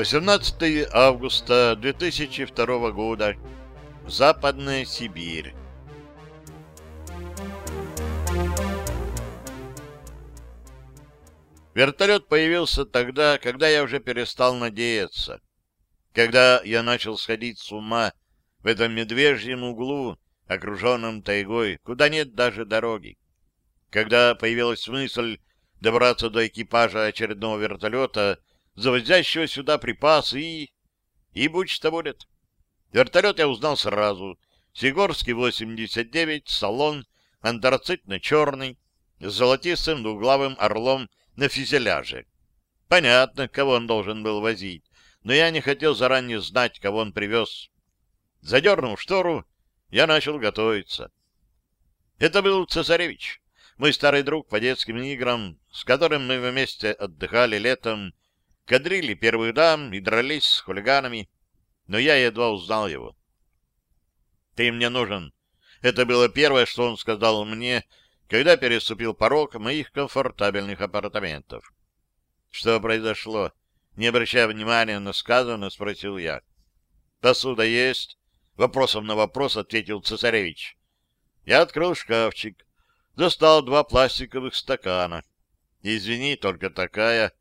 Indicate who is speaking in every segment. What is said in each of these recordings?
Speaker 1: 18 августа 2002 года. Западная Сибирь. Вертолет появился тогда, когда я уже перестал надеяться. Когда я начал сходить с ума в этом медвежьем углу, окруженном тайгой, куда нет даже дороги. Когда появилась мысль добраться до экипажа очередного вертолета, завозящего сюда припасы и... И будь что будет. Вертолет я узнал сразу. Сигорский 89, салон, антрацитно-черный, с золотистым двуглавым орлом на фюзеляже. Понятно, кого он должен был возить, но я не хотел заранее знать, кого он привез. Задернул штору, я начал готовиться. Это был цесаревич, мой старый друг по детским играм, с которым мы вместе отдыхали летом, кадрили первых дам и дрались с хулиганами, но я едва узнал его. «Ты мне нужен». Это было первое, что он сказал мне, когда переступил порог моих комфортабельных апартаментов. Что произошло? Не обращая внимания на сказанное, спросил я. Посуда есть? Вопросом на вопрос ответил цесаревич. Я открыл шкафчик, достал два пластиковых стакана. Извини, только такая.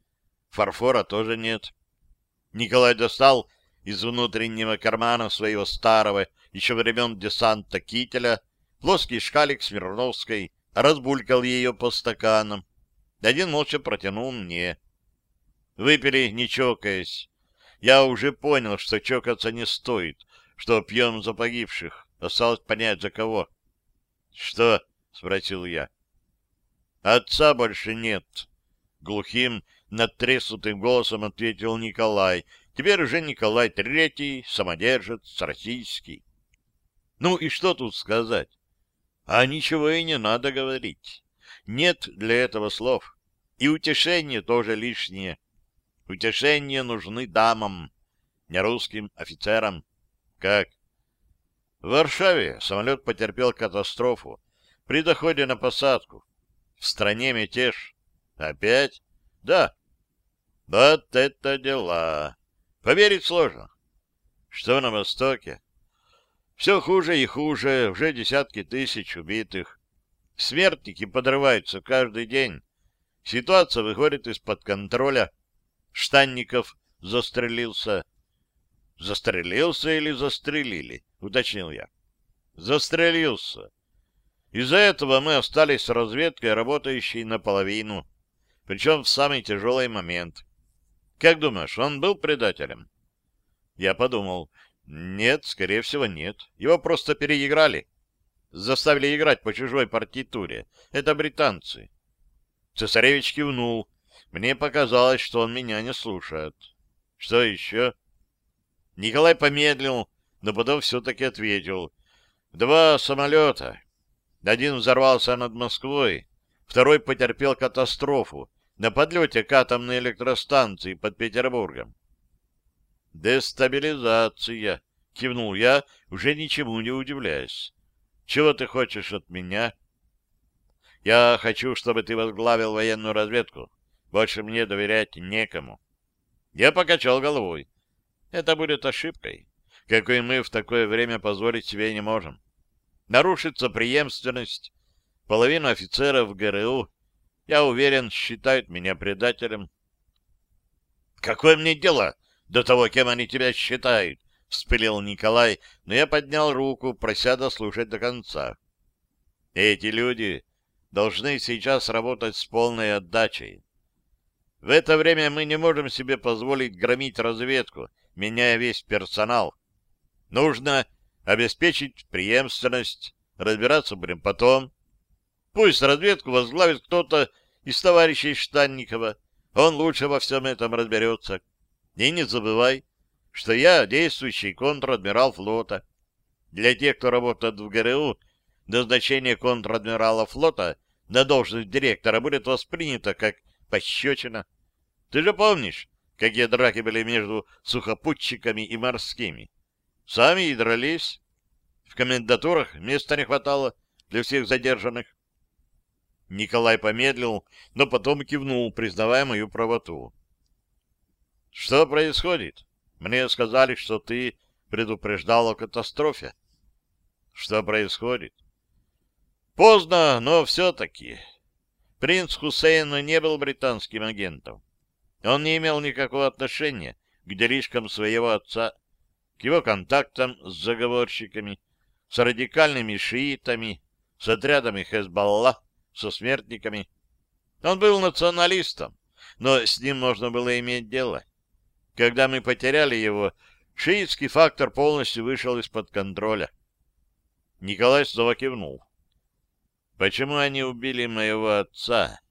Speaker 1: Фарфора тоже нет. Николай достал из внутреннего кармана своего старого, еще времен десанта кителя, плоский шкалик Смирновской, разбулькал ее по стаканам. Один молча протянул мне. Выпили, не чокаясь. Я уже понял, что чокаться не стоит, что пьем за погибших. Осталось понять, за кого. — Что? — спросил я. — Отца больше нет. Глухим, надтреснутым голосом ответил Николай. Теперь уже Николай Третий, самодержец, российский. Ну и что тут сказать? А ничего и не надо говорить. Нет для этого слов. И утешение тоже лишнее. Утешения нужны дамам, не русским офицерам. Как? В Варшаве самолет потерпел катастрофу при доходе на посадку. В стране мятеж. Опять? Да. Вот это дела. Поверить сложно. Что на Востоке? Все хуже и хуже, уже десятки тысяч убитых. Смертники подрываются каждый день. Ситуация выходит из-под контроля. Штанников застрелился. Застрелился или застрелили, уточнил я. Застрелился. Из-за этого мы остались с разведкой, работающей наполовину, причем в самый тяжелый момент. Как думаешь, он был предателем? Я подумал, нет, скорее всего, нет. Его просто переиграли. Заставили играть по чужой партитуре. Это британцы. Цесаревич кивнул. Мне показалось, что он меня не слушает. Что еще? Николай помедлил, но потом все-таки ответил. Два самолета. Один взорвался над Москвой, второй потерпел катастрофу на подлете к атомной электростанции под Петербургом. «Дестабилизация», — кивнул я, уже ничему не удивляясь. «Чего ты хочешь от меня?» «Я хочу, чтобы ты возглавил военную разведку. Больше мне доверять некому». Я покачал головой. «Это будет ошибкой, какой мы в такое время позволить себе не можем. Нарушится преемственность. Половина офицеров ГРУ, я уверен, считают меня предателем». «Какое мне дело?» до того, кем они тебя считают, — вспылил Николай, но я поднял руку, прося дослушать до конца. Эти люди должны сейчас работать с полной отдачей. В это время мы не можем себе позволить громить разведку, меняя весь персонал. Нужно обеспечить преемственность, разбираться будем потом. Пусть разведку возглавит кто-то из товарищей Штанникова, он лучше во всем этом разберется. И не забывай, что я действующий контр-адмирал флота. Для тех, кто работает в ГРУ, назначение контр-адмирала флота на должность директора будет воспринято как пощечина. Ты же помнишь, какие драки были между сухопутчиками и морскими? Сами и дрались. В комендатурах места не хватало для всех задержанных. Николай помедлил, но потом кивнул, признавая мою правоту. Что происходит? Мне сказали, что ты предупреждал о катастрофе. Что происходит? Поздно, но все-таки. Принц Хусейн не был британским агентом. Он не имел никакого отношения к делишкам своего отца, к его контактам с заговорщиками, с радикальными шиитами, с отрядами Хезбалла, со смертниками. Он был националистом, но с ним можно было иметь дело. Когда мы потеряли его, шиитский фактор полностью вышел из-под контроля. Николай снова кивнул. Почему они убили моего отца?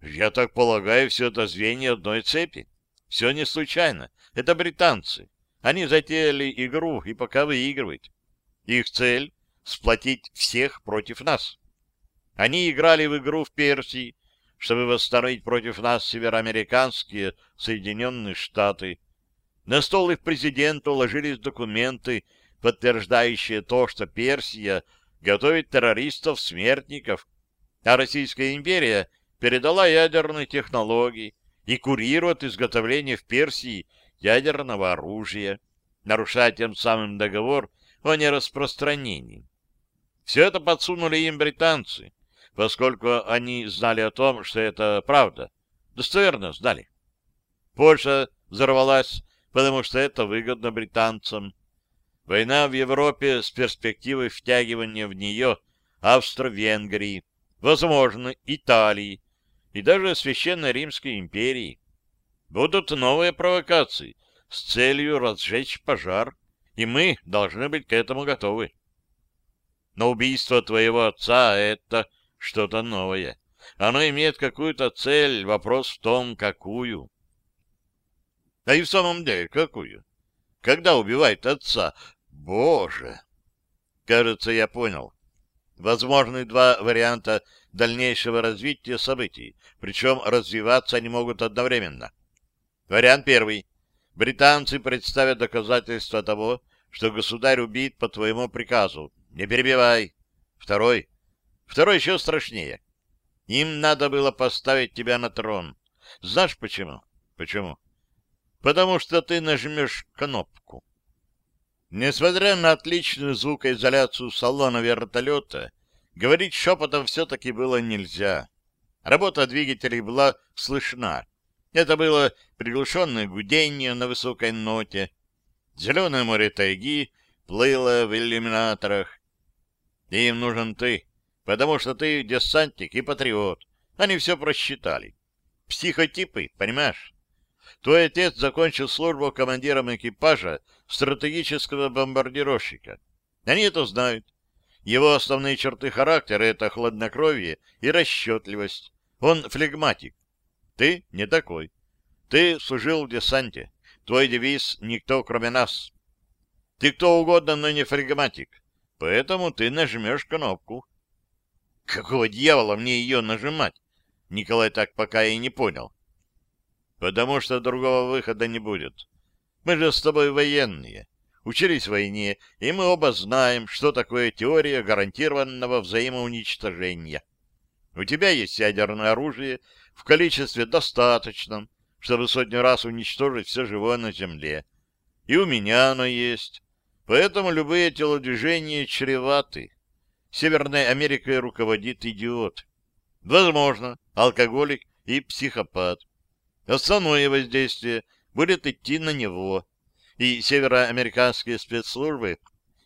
Speaker 1: Я так полагаю, все это звенья одной цепи. Все не случайно. Это британцы. Они затеяли игру и пока выигрывают. Их цель — сплотить всех против нас. Они играли в игру в Персии, чтобы восстановить против нас североамериканские Соединенные Штаты. На стол их президента уложились документы, подтверждающие то, что Персия готовит террористов-смертников, а Российская империя передала ядерные технологии и курирует изготовление в Персии ядерного оружия, нарушая тем самым договор о нераспространении. Все это подсунули им британцы, поскольку они знали о том, что это правда. Достоверно знали. Польша взорвалась, потому что это выгодно британцам. Война в Европе с перспективой втягивания в нее Австро-Венгрии, возможно, Италии и даже Священной Римской империи. Будут новые провокации с целью разжечь пожар, и мы должны быть к этому готовы. Но убийство твоего отца — это что-то новое. Оно имеет какую-то цель, вопрос в том, какую. А и в самом деле, какую? Когда убивает отца, Боже! Кажется, я понял. Возможны два варианта дальнейшего развития событий, причем развиваться они могут одновременно. Вариант первый. Британцы представят доказательства того, что государь убит по твоему приказу. Не перебивай. Второй. Второй еще страшнее. Им надо было поставить тебя на трон. Знаешь почему? Почему? Потому что ты нажмешь кнопку. Несмотря на отличную звукоизоляцию салона вертолета, говорить шепотом все-таки было нельзя. Работа двигателей была слышна. Это было приглушенное гудение на высокой ноте. Зеленое море тайги плыло в иллюминаторах. Им нужен ты, потому что ты десантник и патриот. Они все просчитали. Психотипы, понимаешь? Твой отец закончил службу командиром экипажа стратегического бомбардировщика. Они это знают. Его основные черты характера — это хладнокровие и расчетливость. Он флегматик. Ты не такой. Ты служил в десанте. Твой девиз — никто, кроме нас. Ты кто угодно, но не флегматик. Поэтому ты нажмешь кнопку. Какого дьявола мне ее нажимать? Николай так пока и не понял. Потому что другого выхода не будет. Мы же с тобой военные, учились в войне, и мы оба знаем, что такое теория гарантированного взаимоуничтожения. У тебя есть ядерное оружие в количестве достаточном, чтобы сотню раз уничтожить все живое на Земле. И у меня оно есть. Поэтому любые телодвижения чреваты. Северной Америкой руководит идиот. Возможно, алкоголик и психопат. Основное воздействие будет идти на него, и североамериканские спецслужбы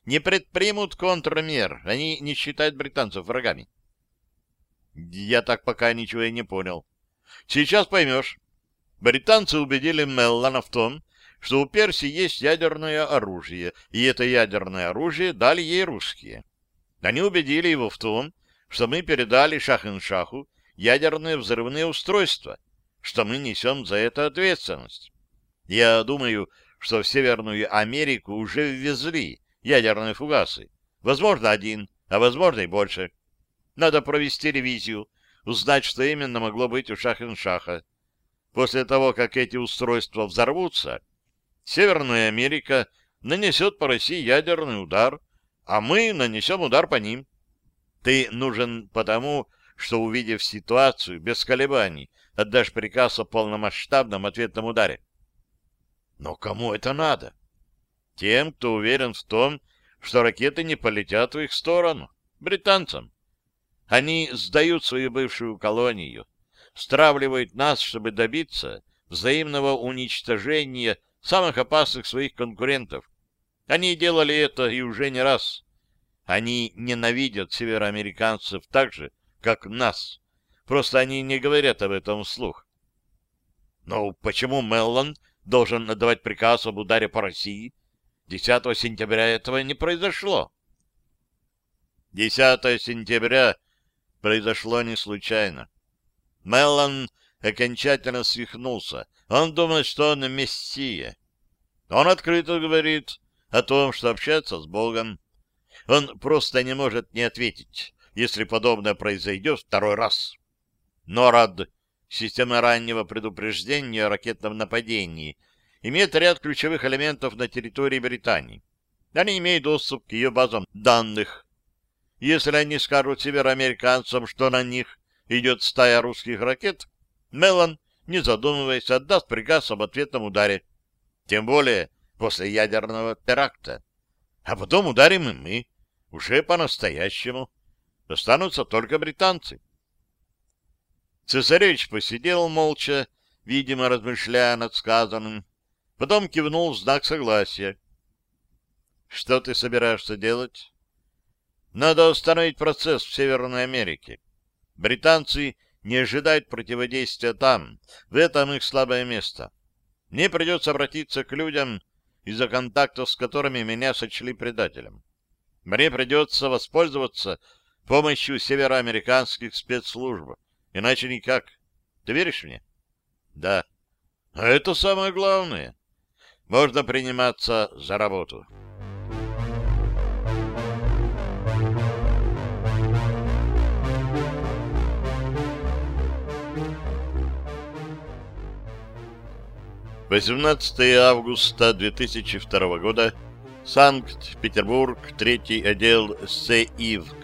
Speaker 1: не предпримут контрмер, они не считают британцев врагами. Я так пока ничего и не понял. Сейчас поймешь. Британцы убедили Меллана в том, что у Персии есть ядерное оружие, и это ядерное оружие дали ей русские. Они убедили его в том, что мы передали Шахин-Шаху ядерные взрывные устройства, что мы несем за это ответственность. Я думаю, что в Северную Америку уже ввезли ядерные фугасы. Возможно, один, а возможно и больше. Надо провести ревизию, узнать, что именно могло быть у Шахин-Шаха. После того, как эти устройства взорвутся, Северная Америка нанесет по России ядерный удар, а мы нанесем удар по ним. Ты нужен потому, что, увидев ситуацию без колебаний, отдашь приказ о полномасштабном ответном ударе. Но кому это надо? Тем, кто уверен в том, что ракеты не полетят в их сторону. Британцам. Они сдают свою бывшую колонию, стравливают нас, чтобы добиться взаимного уничтожения самых опасных своих конкурентов. Они делали это и уже не раз. Они ненавидят североамериканцев так же, как нас. Просто они не говорят об этом вслух. Но почему Меллон должен отдавать приказ об ударе по России? 10 сентября этого не произошло. 10 сентября произошло не случайно. Меллон окончательно свихнулся. Он думает, что он мессия. Он открыто говорит о том, что общается с Богом. Он просто не может не ответить, если подобное произойдет второй раз. НОРАД, система раннего предупреждения о ракетном нападении, имеет ряд ключевых элементов на территории Британии. Они имеют доступ к ее базам данных. Если они скажут североамериканцам, что на них идет стая русских ракет, Меллон, не задумываясь, отдаст приказ об ответном ударе. Тем более после ядерного теракта. А потом ударим и мы, уже по-настоящему. Останутся только британцы. Цесаревич посидел молча, видимо, размышляя над сказанным. Потом кивнул в знак согласия. — Что ты собираешься делать? — Надо остановить процесс в Северной Америке. Британцы не ожидают противодействия там. В этом их слабое место. Мне придется обратиться к людям, из-за контактов с которыми меня сочли предателем. Мне придется воспользоваться помощью североамериканских спецслужб. Иначе никак. Ты веришь мне? Да. А это самое главное. Можно приниматься за работу. Восемнадцатое августа 2002 года. Санкт-Петербург, третий отдел СЭИВК.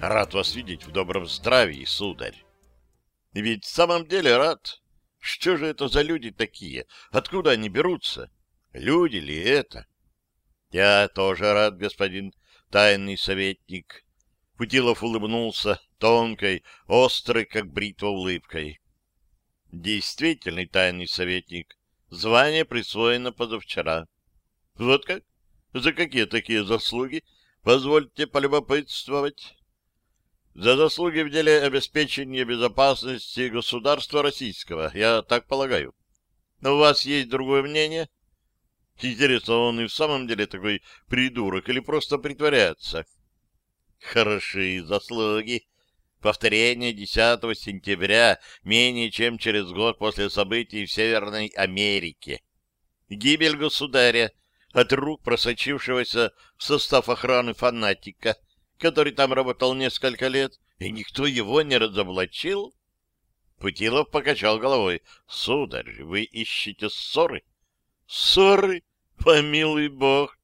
Speaker 1: Рад вас видеть в добром здравии, сударь. Ведь в самом деле рад. Что же это за люди такие? Откуда они берутся? Люди ли это? Я тоже рад, господин тайный советник. Путилов улыбнулся тонкой, острой, как бритва улыбкой. Действительный тайный советник. Звание присвоено позавчера. Вот как? За какие такие заслуги? Позвольте полюбопытствовать за заслуги в деле обеспечения безопасности государства российского, я так полагаю. Но у вас есть другое мнение? Интересно, он и в самом деле такой придурок или просто притворяется? Хорошие заслуги. Повторение 10 сентября, менее чем через год после событий в Северной Америке. Гибель государя от рук просочившегося в состав охраны фанатика, который там работал несколько лет, и никто его не разоблачил? Путилов покачал головой. — Сударь, вы ищете ссоры? — Ссоры? Помилуй бог!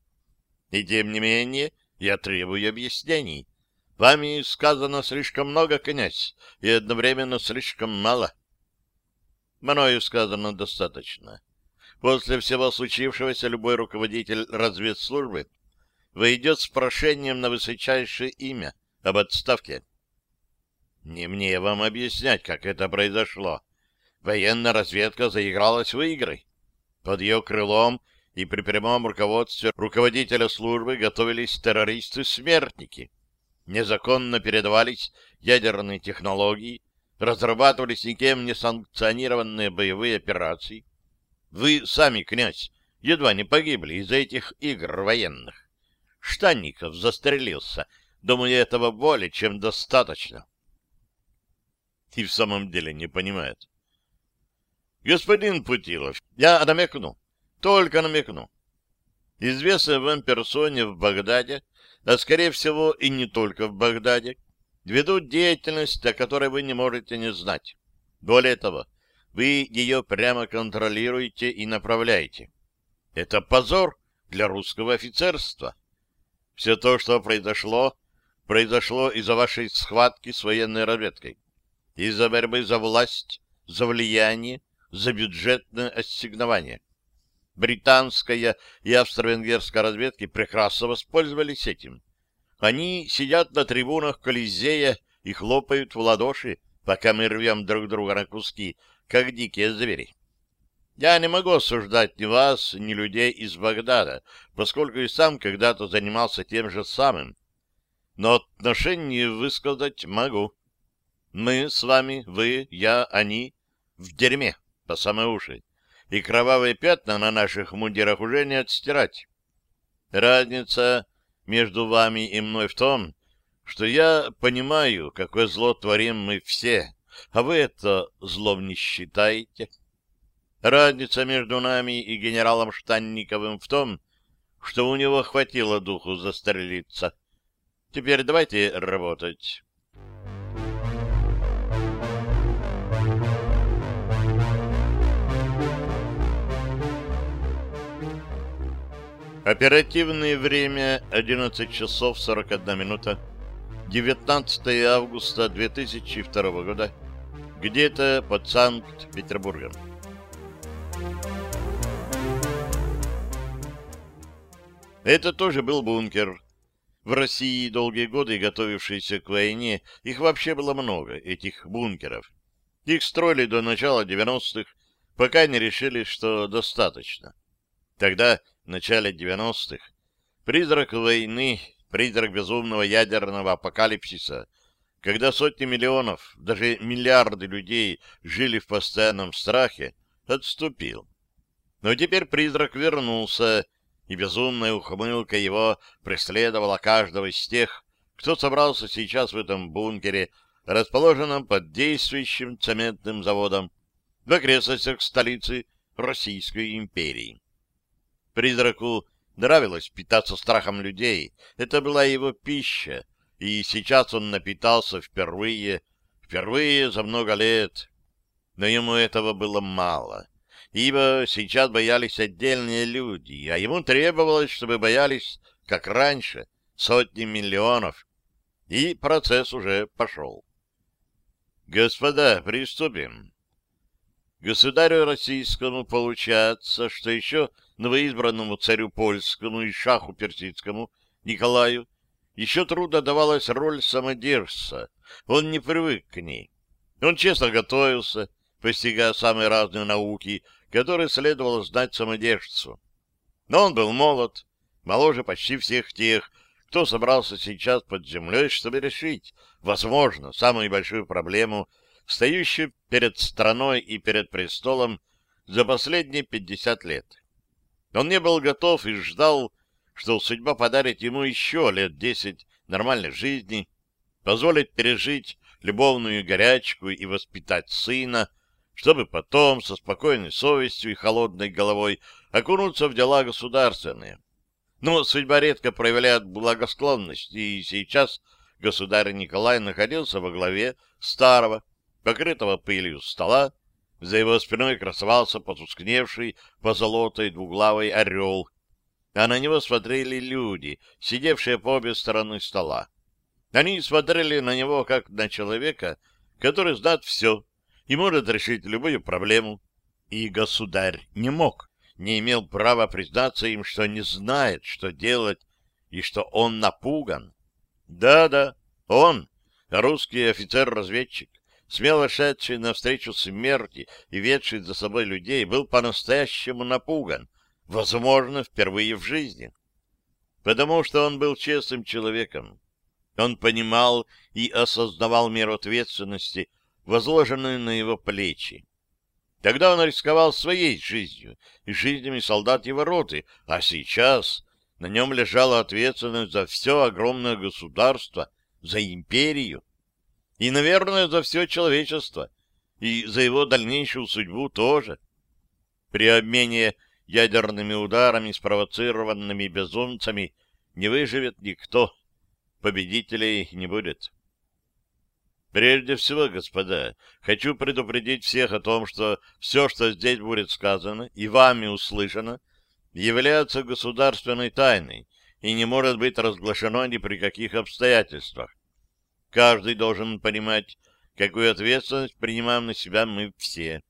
Speaker 1: И тем не менее я требую объяснений. Вами сказано слишком много, князь, и одновременно слишком мало. Мною сказано достаточно. После всего случившегося любой руководитель разведслужбы войдет с прошением на высочайшее имя об отставке. Не мне вам объяснять, как это произошло. Военная разведка заигралась в игры. Под ее крылом и при прямом руководстве руководителя службы готовились террористы-смертники. Незаконно передавались ядерные технологии, разрабатывались никем не санкционированные боевые операции. Вы сами, князь, едва не погибли из-за этих игр военных. Штанников застрелился. Думаю, этого более чем достаточно. И в самом деле не понимает. Господин Путилов, я намекну, только намекну. Известный вам персоне в Багдаде, а скорее всего и не только в Багдаде, ведут деятельность, о которой вы не можете не знать. Более того, вы ее прямо контролируете и направляете. Это позор для русского офицерства. Все то, что произошло, произошло из-за вашей схватки с военной разведкой, из-за борьбы за власть, за влияние, за бюджетное ассигнование. Британская и австро-венгерская разведки прекрасно воспользовались этим. Они сидят на трибунах Колизея и хлопают в ладоши, пока мы рвем друг друга на куски, как дикие звери. Я не могу осуждать ни вас, ни людей из Багдада, поскольку и сам когда-то занимался тем же самым. Но отношение высказать могу. Мы с вами, вы, я, они, в дерьме по самой уши, и кровавые пятна на наших мундирах уже не отстирать. Разница между вами и мной в том, что я понимаю, какое зло творим мы все, а вы это злом не считаете. Разница между нами и генералом Штанниковым в том, что у него хватило духу застрелиться. Теперь давайте работать. Оперативное время 11 часов 41 минута. 19 августа 2002 года. Где-то под Санкт-Петербургом. Это тоже был бункер. В России долгие годы, готовившиеся к войне, их вообще было много, этих бункеров. Их строили до начала 90-х, пока не решили, что достаточно. Тогда, начале 90-х, призрак войны, призрак безумного ядерного апокалипсиса, когда сотни миллионов, даже миллиарды людей жили в постоянном страхе, отступил. Но теперь призрак вернулся, и безумная ухмылка его преследовала каждого из тех, кто собрался сейчас в этом бункере, расположенном под действующим цементным заводом в окрестностях столицы Российской империи. Призраку нравилось питаться страхом людей, это была его пища, и сейчас он напитался впервые, впервые за много лет. Но ему этого было мало ибо сейчас боялись отдельные люди, а ему требовалось, чтобы боялись, как раньше, сотни миллионов. И процесс уже пошел. Господа, приступим. Государю российскому получается, что еще новоизбранному царю польскому и шаху персидскому Николаю еще трудно давалась роль самодержца. Он не привык к ней. Он честно готовился, постигая самые разные науки, которые следовало знать самодержцу. Но он был молод, моложе почти всех тех, кто собрался сейчас под землей, чтобы решить, возможно, самую большую проблему, стоящую перед страной и перед престолом за последние пятьдесят лет. Он не был готов и ждал, что судьба подарит ему еще лет десять нормальной жизни, позволит пережить любовную горячку и воспитать сына, чтобы потом со спокойной совестью и холодной головой окунуться в дела государственные. Но судьба редко проявляет благосклонность, и сейчас государь Николай находился во главе старого, покрытого пылью стола, за его спиной красовался потускневший позолотой двуглавый орел, а на него смотрели люди, сидевшие по обе стороны стола. Они смотрели на него как на человека, который знает все и может решить любую проблему. И государь не мог, не имел права признаться им, что не знает, что делать, и что он напуган. Да-да, он, русский офицер-разведчик, смело шедший навстречу смерти и ведший за собой людей, был по-настоящему напуган, возможно, впервые в жизни. Потому что он был честным человеком. Он понимал и осознавал меру ответственности, возложенную на его плечи. Тогда он рисковал своей жизнью и жизнями солдат его роты, а сейчас на нем лежала ответственность за все огромное государство, за империю и, наверное, за все человечество, и за его дальнейшую судьбу тоже. При обмене ядерными ударами, спровоцированными безумцами, не выживет никто, победителей не будет. Прежде всего, господа, хочу предупредить всех о том, что все, что здесь будет сказано и вами услышано, является государственной тайной и не может быть разглашено ни при каких обстоятельствах. Каждый должен понимать, какую ответственность принимаем на себя мы все.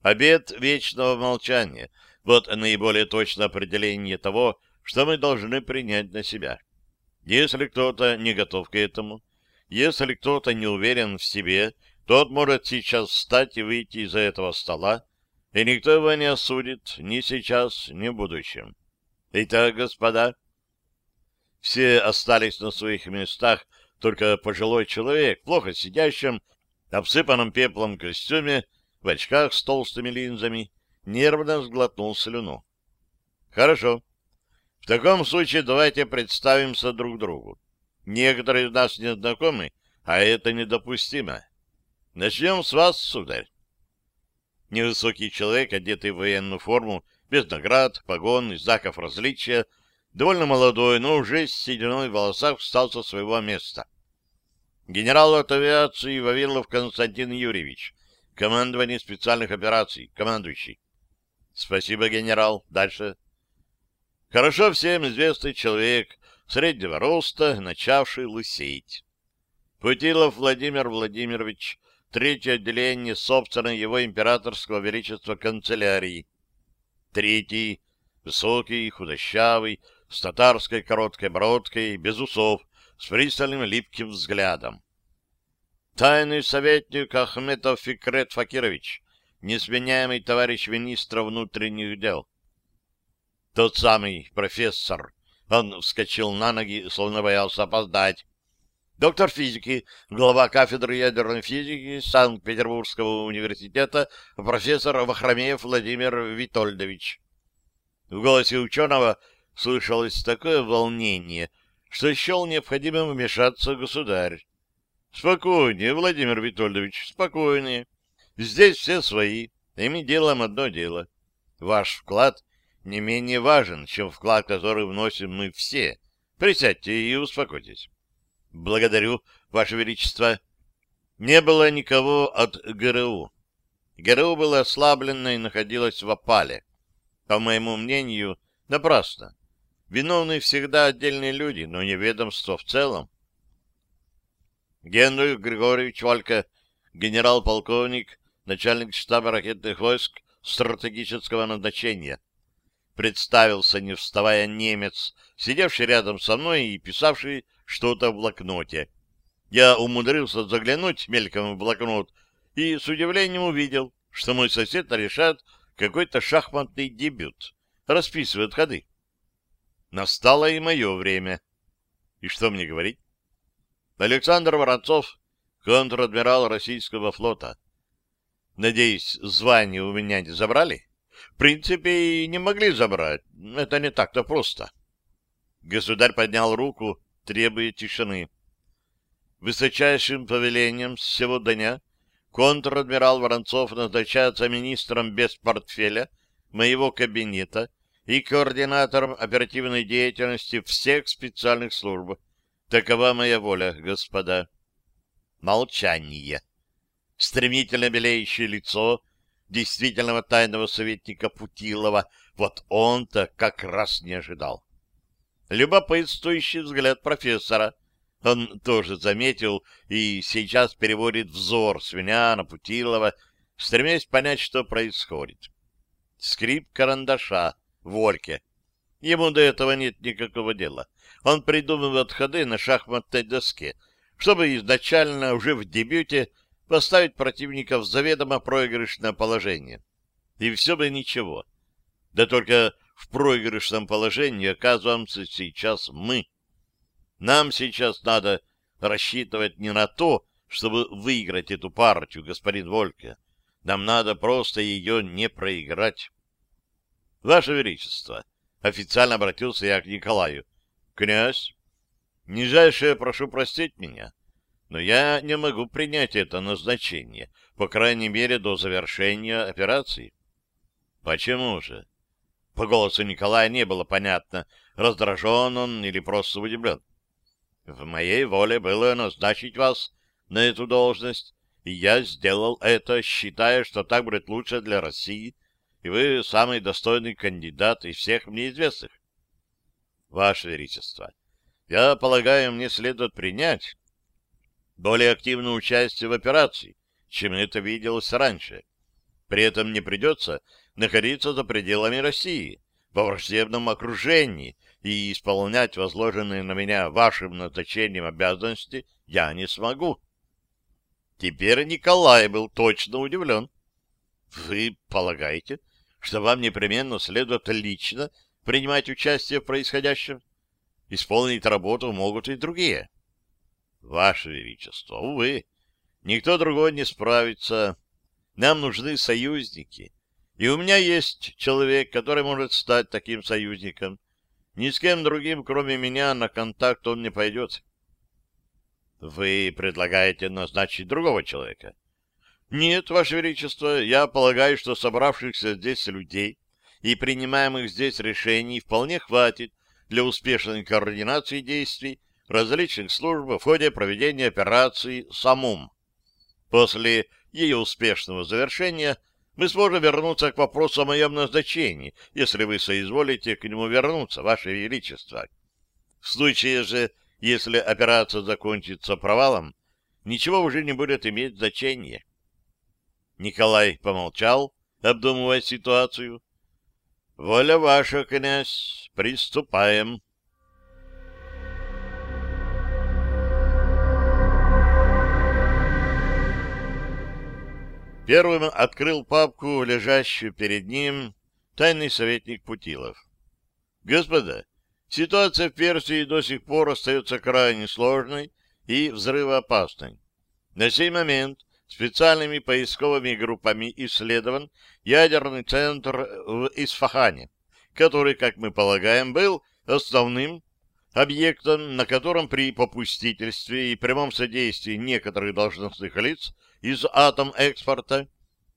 Speaker 1: Обет вечного молчания — вот наиболее точное определение того, что мы должны принять на себя. Если кто-то не готов к этому, если кто-то не уверен в себе, тот может сейчас встать и выйти из-за этого стола, и никто его не осудит ни сейчас, ни в будущем. Итак, господа, все остались на своих местах, только пожилой человек, плохо сидящим, обсыпанном пеплом костюме, в очках с толстыми линзами, нервно сглотнул слюну. Хорошо. В таком случае давайте представимся друг другу. Некоторые из нас не знакомы, а это недопустимо. Начнем с вас, сударь. Невысокий человек, одетый в военную форму, без наград, погон и знаков различия, довольно молодой, но уже с сединой в волосах встал со своего места. Генерал от авиации Вавилов Константин Юрьевич, командование специальных операций, командующий. Спасибо, генерал. Дальше. Хорошо всем известный человек, среднего роста, начавший лысеть. Путилов Владимир Владимирович, третье отделение собственной его императорского величества канцелярии. Третий, высокий, худощавый, с татарской короткой бородкой, без усов, с пристальным липким взглядом. Тайный советник Ахметов Фикрет Факирович, несменяемый товарищ министра внутренних дел. Тот самый профессор, он вскочил на ноги, словно боялся опоздать. Доктор физики, глава кафедры ядерной физики Санкт-Петербургского университета, профессор Вахромеев Владимир Витольдович. В голосе ученого слышалось такое волнение, что счел необходимым вмешаться государь. Спокойнее, Владимир Витольдович, спокойнее. Здесь все свои, и мы делаем одно дело. Ваш вклад не менее важен, чем вклад, который вносим мы все. Присядьте и успокойтесь. Благодарю, Ваше Величество. Не было никого от ГРУ. ГРУ было ослаблено и находилось в опале. По моему мнению, напрасно. Виновны всегда отдельные люди, но не ведомство в целом. Генрих Григорьевич Валька, генерал-полковник, начальник штаба ракетных войск стратегического назначения — представился, не вставая, немец, сидевший рядом со мной и писавший что-то в блокноте. Я умудрился заглянуть мельком в блокнот и с удивлением увидел, что мой сосед решает какой-то шахматный дебют, расписывает ходы. Настало и мое время. И что мне говорить? Александр Воронцов, контр-адмирал российского флота. Надеюсь, звание у меня не забрали? В принципе, и не могли забрать. Это не так-то просто. Государь поднял руку, требуя тишины. Высочайшим повелением с сего дня контр-адмирал Воронцов назначается министром без портфеля моего кабинета и координатором оперативной деятельности всех специальных служб. Такова моя воля, господа. Молчание. Стремительно белеющее лицо действительного тайного советника Путилова, вот он-то как раз не ожидал. Любопытствующий взгляд профессора. Он тоже заметил и сейчас переводит взор с меня на Путилова, стремясь понять, что происходит. Скрип карандаша в Ольке. Ему до этого нет никакого дела. Он придумывает ходы на шахматной доске, чтобы изначально уже в дебюте поставить противника в заведомо проигрышное положение. И все бы ничего. Да только в проигрышном положении оказываемся сейчас мы. Нам сейчас надо рассчитывать не на то, чтобы выиграть эту партию, господин Вольке. Нам надо просто ее не проиграть. Ваше Величество, официально обратился я к Николаю. Князь, нижайшее прошу простить меня но я не могу принять это назначение, по крайней мере, до завершения операции. Почему же? По голосу Николая не было понятно, раздражен он или просто удивлен. В моей воле было назначить вас на эту должность, и я сделал это, считая, что так будет лучше для России, и вы самый достойный кандидат из всех мне известных. Ваше Величество, я полагаю, мне следует принять более активное участие в операции, чем это виделось раньше. При этом не придется находиться за пределами России, во враждебном окружении, и исполнять возложенные на меня вашим назначением обязанности я не смогу. Теперь Николай был точно удивлен. Вы полагаете, что вам непременно следует лично принимать участие в происходящем? Исполнить работу могут и другие. Ваше Величество, увы, никто другой не справится. Нам нужны союзники. И у меня есть человек, который может стать таким союзником. Ни с кем другим, кроме меня, на контакт он не пойдет. Вы предлагаете назначить другого человека? Нет, Ваше Величество, я полагаю, что собравшихся здесь людей и принимаемых здесь решений вполне хватит для успешной координации действий различных служб в ходе проведения операции «Самум». После ее успешного завершения мы сможем вернуться к вопросу о моем назначении, если вы соизволите к нему вернуться, Ваше Величество. В случае же, если операция закончится провалом, ничего уже не будет иметь значения. Николай помолчал, обдумывая ситуацию. — Воля ваша, князь, приступаем. Первым открыл папку, лежащую перед ним, тайный советник Путилов. — Господа, ситуация в Персии до сих пор остается крайне сложной и взрывоопасной. На сей момент специальными поисковыми группами исследован ядерный центр в Исфахане, который, как мы полагаем, был основным объектом, на котором при попустительстве и прямом содействии некоторых должностных лиц из атом-экспорта,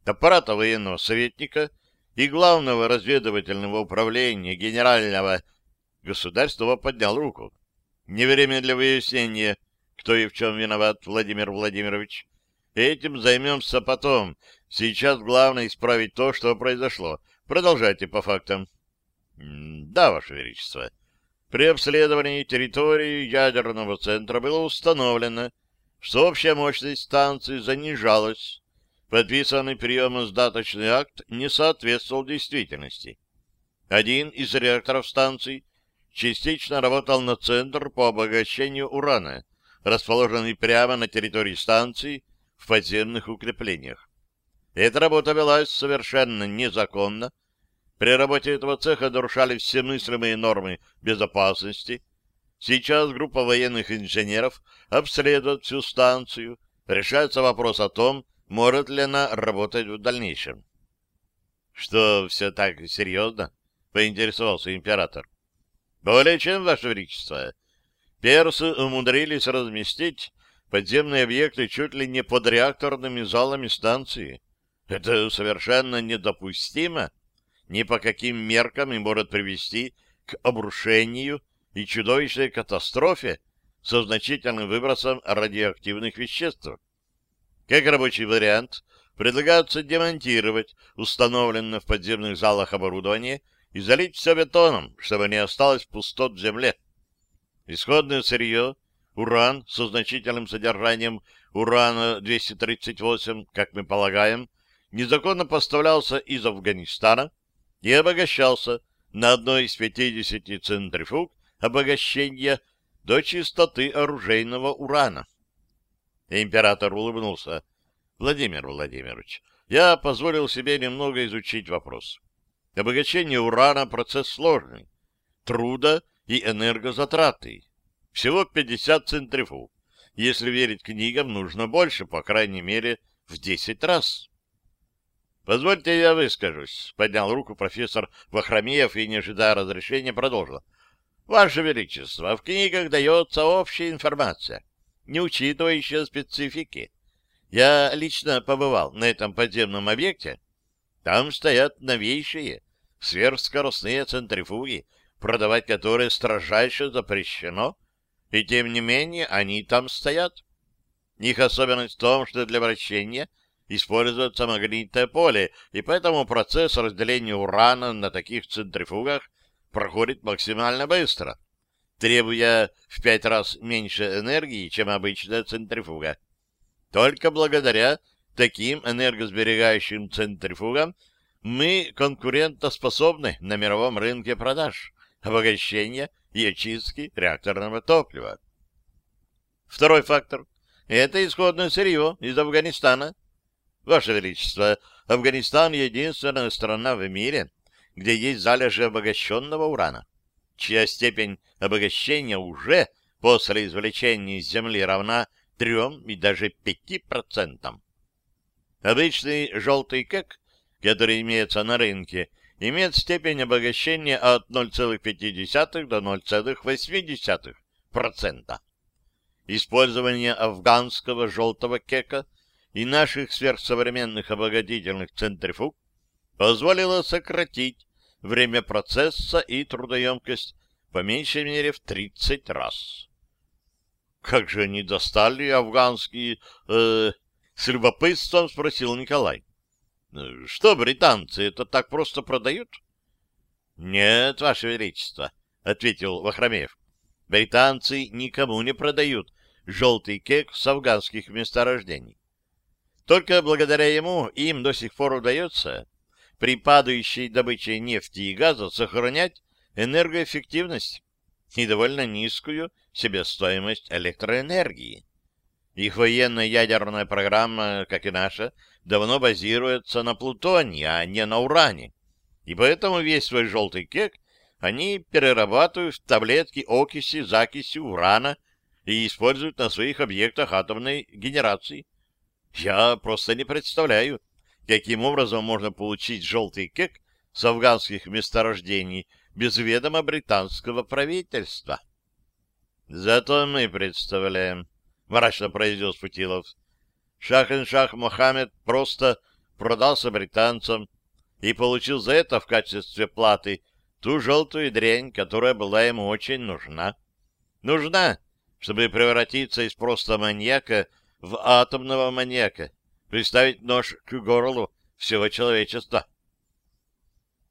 Speaker 1: аппарата военного советника и главного разведывательного управления генерального государства поднял руку. Не время для выяснения, кто и в чем виноват, Владимир Владимирович. Этим займемся потом. Сейчас главное исправить то, что произошло. Продолжайте по фактам. Да, Ваше Величество. При обследовании территории ядерного центра было установлено, что общая мощность станции занижалась. Подписанный приемо-сдаточный акт не соответствовал действительности. Один из реакторов станции частично работал на центр по обогащению урана, расположенный прямо на территории станции в подземных укреплениях. Эта работа велась совершенно незаконно, при работе этого цеха нарушали все мыслимые нормы безопасности. Сейчас группа военных инженеров обследует всю станцию. Решается вопрос о том, может ли она работать в дальнейшем. — Что, все так серьезно? — поинтересовался император. — Более чем, Ваше Величество. Персы умудрились разместить подземные объекты чуть ли не под реакторными залами станции. Это совершенно недопустимо ни по каким меркам и может привести к обрушению и чудовищной катастрофе со значительным выбросом радиоактивных веществ. Как рабочий вариант, предлагается демонтировать установленное в подземных залах оборудование и залить все бетоном, чтобы не осталось пустот в земле. Исходное сырье, уран со значительным содержанием урана-238, как мы полагаем, незаконно поставлялся из Афганистана, и обогащался на одной из 50 центрифуг обогащения до чистоты оружейного урана. Император улыбнулся. Владимир Владимирович, я позволил себе немного изучить вопрос. Обогащение урана — процесс сложный, трудо и энергозатратный. Всего 50 центрифуг. Если верить книгам, нужно больше, по крайней мере, в 10 раз. Позвольте я выскажусь, поднял руку профессор Вахромеев и, не ожидая разрешения, продолжил. Ваше Величество, в книгах дается общая информация, не учитывающая специфики. Я лично побывал на этом подземном объекте. Там стоят новейшие сверхскоростные центрифуги, продавать которые строжайше запрещено, и тем не менее они там стоят. Их особенность в том, что для вращения — используется магнитное поле, и поэтому процесс разделения урана на таких центрифугах проходит максимально быстро. требуя в пять раз меньше энергии, чем обычная центрифуга. Только благодаря таким энергосберегающим центрифугам мы конкурентоспособны на мировом рынке продаж, обогащения и очистки реакторного топлива. Второй фактор — это исходное сырье из Афганистана. Ваше Величество, Афганистан — единственная страна в мире, где есть залежи обогащенного урана, чья степень обогащения уже после извлечения из земли равна 3 и даже 5%. Обычный желтый кек, который имеется на рынке, имеет степень обогащения от 0,5 до 0,8%. Использование афганского желтого кека и наших сверхсовременных обогатительных центрифуг позволило сократить время процесса и трудоемкость по меньшей мере в 30 раз. Как же они достали афганские... Э, с любопытством спросил Николай. Что, британцы это так просто продают? Нет, Ваше Величество, ответил Вахромеев. Британцы никому не продают желтый кек с афганских месторождений. Только благодаря ему им до сих пор удается при падающей добыче нефти и газа сохранять энергоэффективность и довольно низкую себестоимость электроэнергии. Их военная ядерная программа, как и наша, давно базируется на плутонии, а не на уране. И поэтому весь свой желтый кек они перерабатывают в таблетки окиси, закиси урана и используют на своих объектах атомной генерации. Я просто не представляю, каким образом можно получить желтый кек с афганских месторождений без ведома британского правительства. Зато мы представляем, — мрачно произнес Путилов. Шах-ин-Шах Мохаммед просто продался британцам и получил за это в качестве платы ту желтую дрянь, которая была ему очень нужна. Нужна, чтобы превратиться из просто маньяка в атомного маньяка, приставить нож к горлу всего человечества.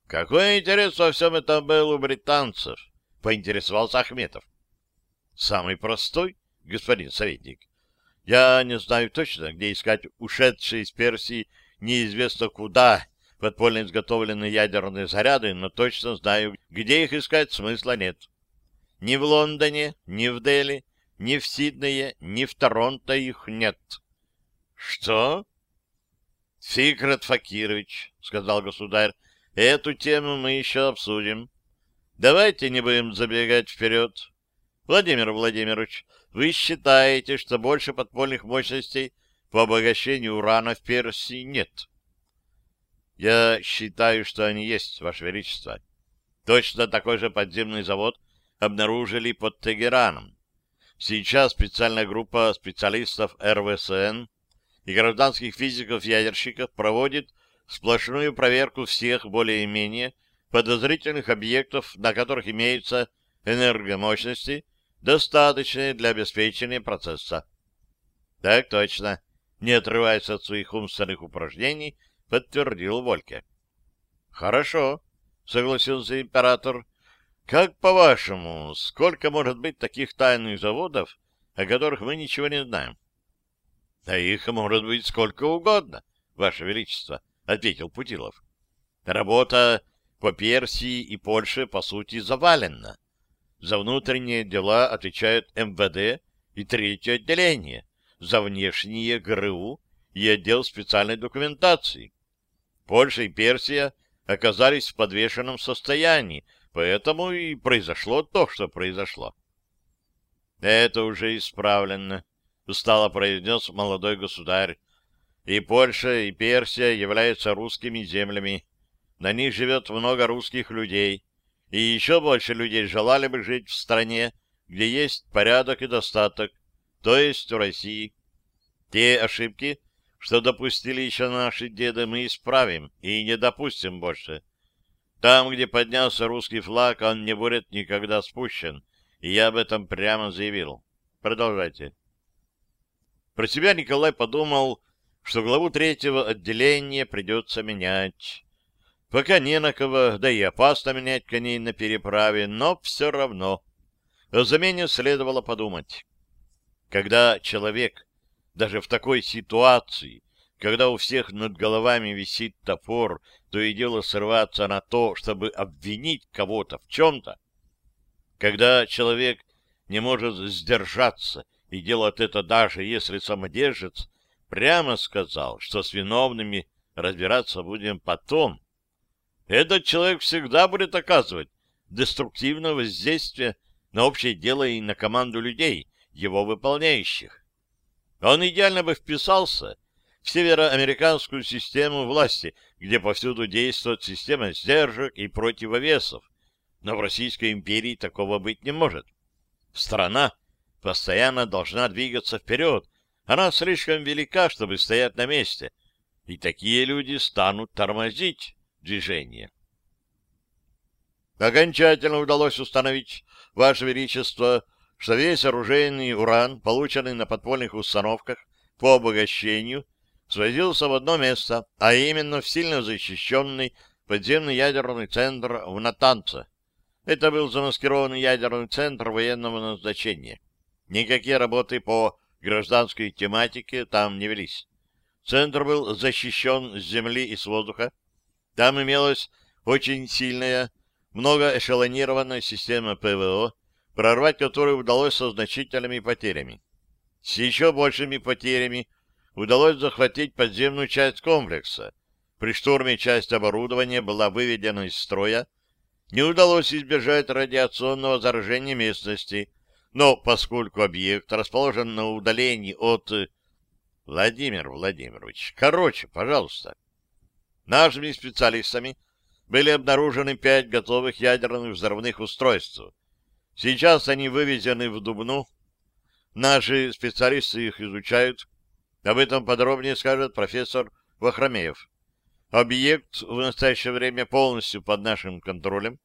Speaker 1: Какой интерес во всем этом был у британцев? Поинтересовался Ахметов. Самый простой, господин советник. Я не знаю точно, где искать ушедшие из Персии неизвестно куда подпольно изготовленные ядерные заряды, но точно знаю, где их искать смысла нет. Ни в Лондоне, ни в Дели, ни в Сиднее, ни в Торонто их нет. — Что? — Фикрат Факирович, — сказал государь, — эту тему мы еще обсудим. Давайте не будем забегать вперед. Владимир Владимирович, вы считаете, что больше подпольных мощностей по обогащению урана в Персии нет? Я считаю, что они есть, Ваше Величество. Точно такой же подземный завод обнаружили под Тегераном. Сейчас специальная группа специалистов РВСН и гражданских физиков-ядерщиков проводит сплошную проверку всех более-менее подозрительных объектов, на которых имеются энергомощности, достаточные для обеспечения процесса. Так точно. Не отрываясь от своих умственных упражнений, подтвердил Вольке. Хорошо, согласился император. Как по-вашему, сколько может быть таких тайных заводов, о которых мы ничего не знаем? А их может быть сколько угодно, ваше величество, ответил Путилов. Работа по Персии и Польше, по сути, завалена. За внутренние дела отвечают МВД и третье отделение, за внешние ГРУ и отдел специальной документации. Польша и Персия оказались в подвешенном состоянии, поэтому и произошло то, что произошло. «Это уже исправлено», — устало произнес молодой государь. «И Польша, и Персия являются русскими землями. На них живет много русских людей, и еще больше людей желали бы жить в стране, где есть порядок и достаток, то есть в России. Те ошибки, что допустили еще наши деды, мы исправим и не допустим больше. Там, где поднялся русский флаг, он не будет никогда спущен, и я об этом прямо заявил. Продолжайте. Про себя Николай подумал, что главу третьего отделения придется менять. Пока не на кого, да и опасно менять коней на переправе, но все равно. О замене следовало подумать. Когда человек, даже в такой ситуации, когда у всех над головами висит топор, то и дело срываться на то, чтобы обвинить кого-то в чем-то, когда человек не может сдержаться и делает это даже если самодержец прямо сказал, что с виновными разбираться будем потом, этот человек всегда будет оказывать деструктивное воздействие на общее дело и на команду людей, его выполняющих. Он идеально бы вписался в североамериканскую систему власти, где повсюду действует система сдержек и противовесов. Но в Российской империи такого быть не может. Страна постоянно должна двигаться вперед. Она слишком велика, чтобы стоять на месте. И такие люди станут тормозить движение. Окончательно удалось установить, Ваше Величество, что весь оружейный уран, полученный на подпольных установках по обогащению, свозился в одно место, а именно в сильно защищенный подземный ядерный центр в Натанце. Это был замаскированный ядерный центр военного назначения. Никакие работы по гражданской тематике там не велись. Центр был защищен с земли и с воздуха. Там имелась очень сильная, многоэшелонированная система ПВО, прорвать которую удалось со значительными потерями. С еще большими потерями удалось захватить подземную часть комплекса. При штурме часть оборудования была выведена из строя. Не удалось избежать радиационного заражения местности, но поскольку объект расположен на удалении от... Владимир Владимирович, короче, пожалуйста. Нашими специалистами были обнаружены пять готовых ядерных взрывных устройств. Сейчас они вывезены в Дубну. Наши специалисты их изучают. Об этом подробнее скажет профессор Вахромеев. Объект в настоящее время полностью под нашим контролем.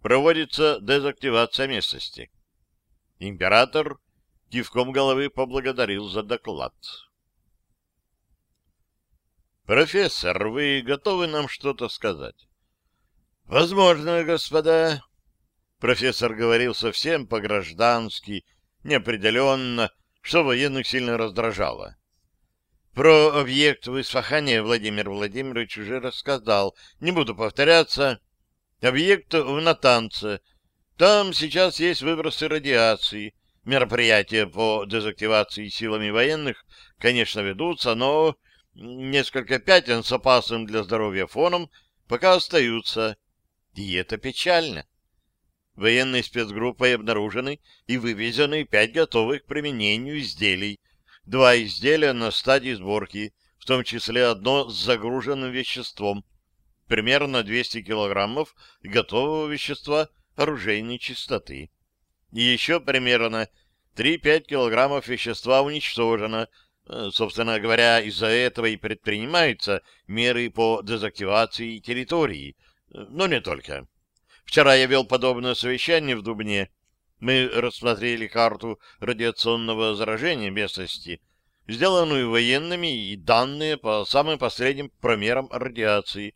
Speaker 1: Проводится дезактивация местности. Император кивком головы поблагодарил за доклад. «Профессор, вы готовы нам что-то сказать?» «Возможно, господа». Профессор говорил совсем по-граждански, неопределенно, что военных сильно раздражало. Про объект в Исфахане Владимир Владимирович уже рассказал. Не буду повторяться. Объект в Натанце. Там сейчас есть выбросы радиации. Мероприятия по дезактивации силами военных, конечно, ведутся, но несколько пятен с опасным для здоровья фоном пока остаются. И это печально. Военной спецгруппой обнаружены и вывезены пять готовых к применению изделий, два изделия на стадии сборки, в том числе одно с загруженным веществом, примерно 200 килограммов готового вещества оружейной чистоты. И еще примерно 3-5 килограммов вещества уничтожено. Э, собственно говоря, из-за этого и предпринимаются меры по дезактивации территории. Э, но не только. Вчера я вел подобное совещание в Дубне, мы рассмотрели карту радиационного заражения местности, сделанную военными и данные по самым последним промерам радиации.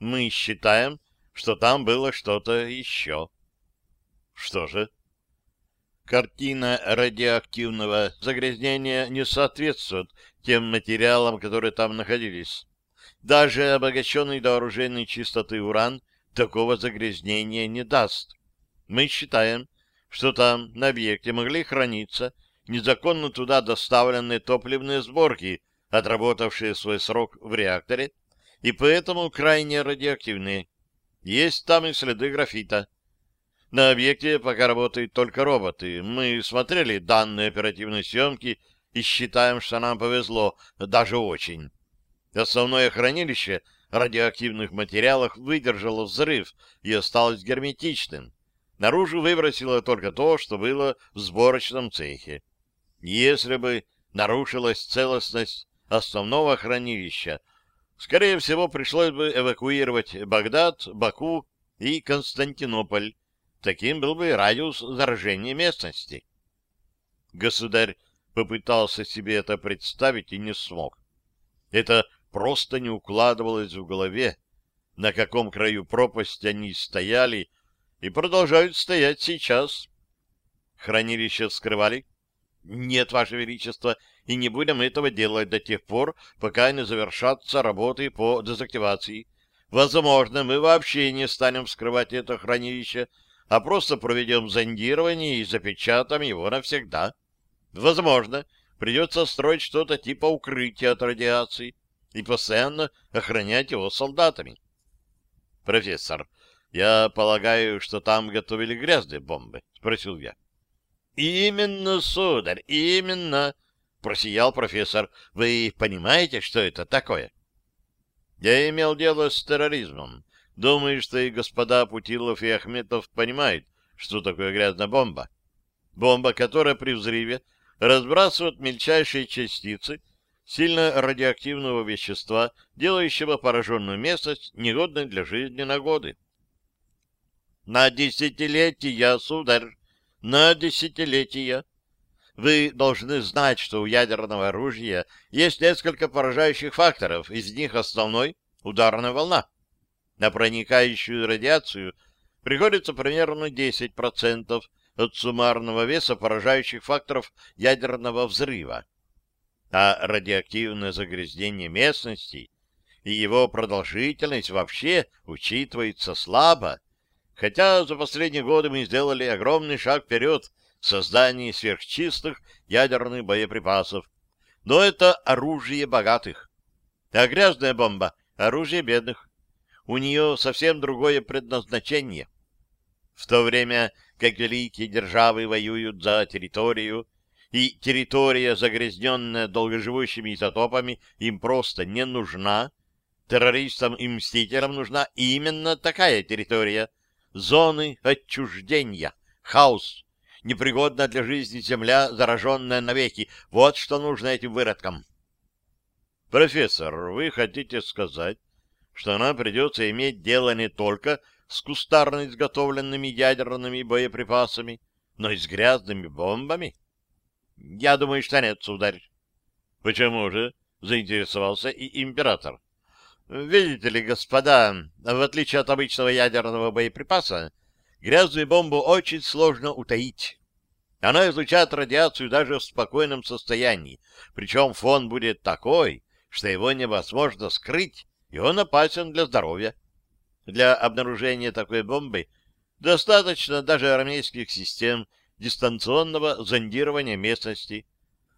Speaker 1: Мы считаем, что там было что-то еще. Что же? Картина радиоактивного загрязнения не соответствует тем материалам, которые там находились. Даже обогащенный до оружейной чистоты уран такого загрязнения не даст. Мы считаем, что там на объекте могли храниться незаконно туда доставленные топливные сборки, отработавшие свой срок в реакторе, и поэтому крайне радиоактивные. Есть там и следы графита. На объекте пока работают только роботы. Мы смотрели данные оперативной съемки и считаем, что нам повезло, даже очень. Основное хранилище радиоактивных материалов выдержало взрыв и осталось герметичным. Наружу выбросило только то, что было в сборочном цехе. Если бы нарушилась целостность основного хранилища, скорее всего, пришлось бы эвакуировать Багдад, Баку и Константинополь. Таким был бы радиус заражения местности. Государь попытался себе это представить и не смог. Это просто не укладывалось в голове, на каком краю пропасти они стояли и продолжают стоять сейчас. Хранилище вскрывали? Нет, Ваше Величество, и не будем этого делать до тех пор, пока не завершатся работы по дезактивации. Возможно, мы вообще не станем вскрывать это хранилище, а просто проведем зондирование и запечатаем его навсегда. Возможно, придется строить что-то типа укрытия от радиации и постоянно охранять его солдатами. Профессор, я полагаю, что там готовили грязные бомбы? Спросил я. Именно, сударь, именно, просиял профессор. Вы понимаете, что это такое? Я имел дело с терроризмом. Думаю, что и господа Путилов и Ахметов понимают, что такое грязная бомба. Бомба, которая при взрыве разбрасывает мельчайшие частицы сильно радиоактивного вещества, делающего пораженную местность негодной для жизни на годы. На десятилетия, сударь, на десятилетия. Вы должны знать, что у ядерного оружия есть несколько поражающих факторов, из них основной — ударная волна. На проникающую радиацию приходится примерно 10% от суммарного веса поражающих факторов ядерного взрыва. А радиоактивное загрязнение местности и его продолжительность вообще учитывается слабо, хотя за последние годы мы сделали огромный шаг вперед в создании сверхчистых ядерных боеприпасов. Но это оружие богатых. А грязная бомба — оружие бедных. У нее совсем другое предназначение. В то время как великие державы воюют за территорию, и территория, загрязненная долгоживущими изотопами, им просто не нужна, террористам и мстителям нужна именно такая территория — зоны отчуждения, хаос, непригодна для жизни земля, зараженная навеки. Вот что нужно этим выродкам. Профессор, вы хотите сказать, что нам придется иметь дело не только с кустарно изготовленными ядерными боеприпасами, но и с грязными бомбами? Я думаю, что нет, сударь. Почему же? Заинтересовался и император. Видите ли, господа, в отличие от обычного ядерного боеприпаса, грязную бомбу очень сложно утаить. Она излучает радиацию даже в спокойном состоянии, причем фон будет такой, что его невозможно скрыть, и он опасен для здоровья. Для обнаружения такой бомбы достаточно даже армейских систем дистанционного зондирования местности,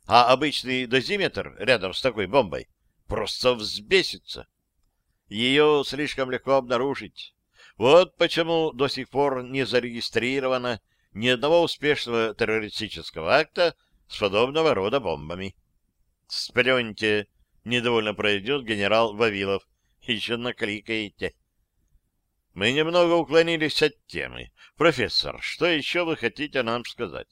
Speaker 1: а обычный дозиметр рядом с такой бомбой просто взбесится ее слишком легко обнаружить. Вот почему до сих пор не зарегистрировано ни одного успешного террористического акта с подобного рода бомбами. «Сплюньте!» — недовольно произнес генерал Вавилов. «Еще накликаете». Мы немного уклонились от темы. «Профессор, что еще вы хотите нам сказать?»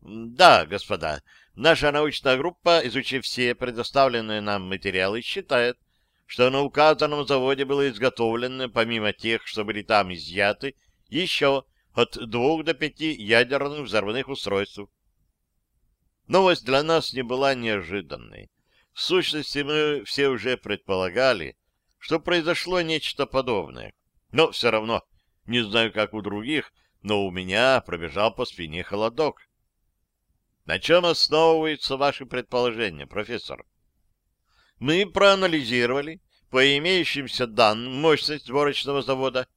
Speaker 1: «Да, господа, наша научная группа, изучив все предоставленные нам материалы, считает, что на указанном заводе было изготовлено, помимо тех, что были там изъяты, еще от двух до пяти ядерных взрывных устройств. Новость для нас не была неожиданной. В сущности, мы все уже предполагали, что произошло нечто подобное. Но все равно, не знаю, как у других, но у меня пробежал по спине холодок. На чем основываются ваши предположения, профессор? мы проанализировали по имеющимся данным мощность сборочного завода,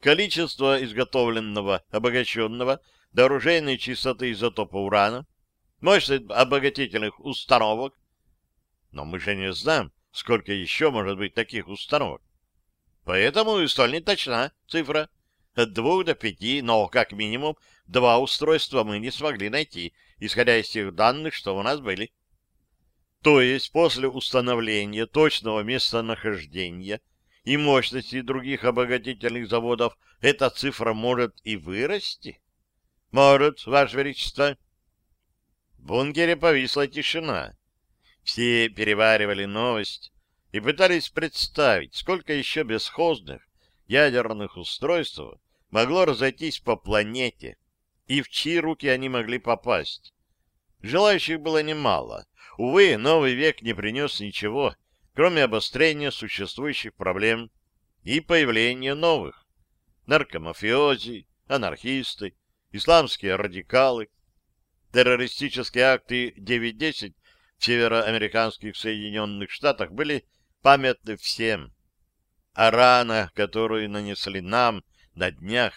Speaker 1: количество изготовленного, обогащенного до оружейной чистоты изотопа урана, мощность обогатительных установок. Но мы же не знаем, сколько еще может быть таких установок. Поэтому и столь неточна цифра. От двух до пяти, но как минимум два устройства мы не смогли найти, исходя из тех данных, что у нас были. То есть после установления точного местонахождения и мощности других обогатительных заводов эта цифра может и вырасти? Может, Ваше Величество. В бункере повисла тишина. Все переваривали новость и пытались представить, сколько еще бесхозных ядерных устройств могло разойтись по планете, и в чьи руки они могли попасть. Желающих было немало, Увы, новый век не принес ничего, кроме обострения существующих проблем и появления новых. Наркомафиози, анархисты, исламские радикалы. Террористические акты 9-10 в североамериканских Соединенных Штатах были памятны всем. А рана, которую нанесли нам на днях,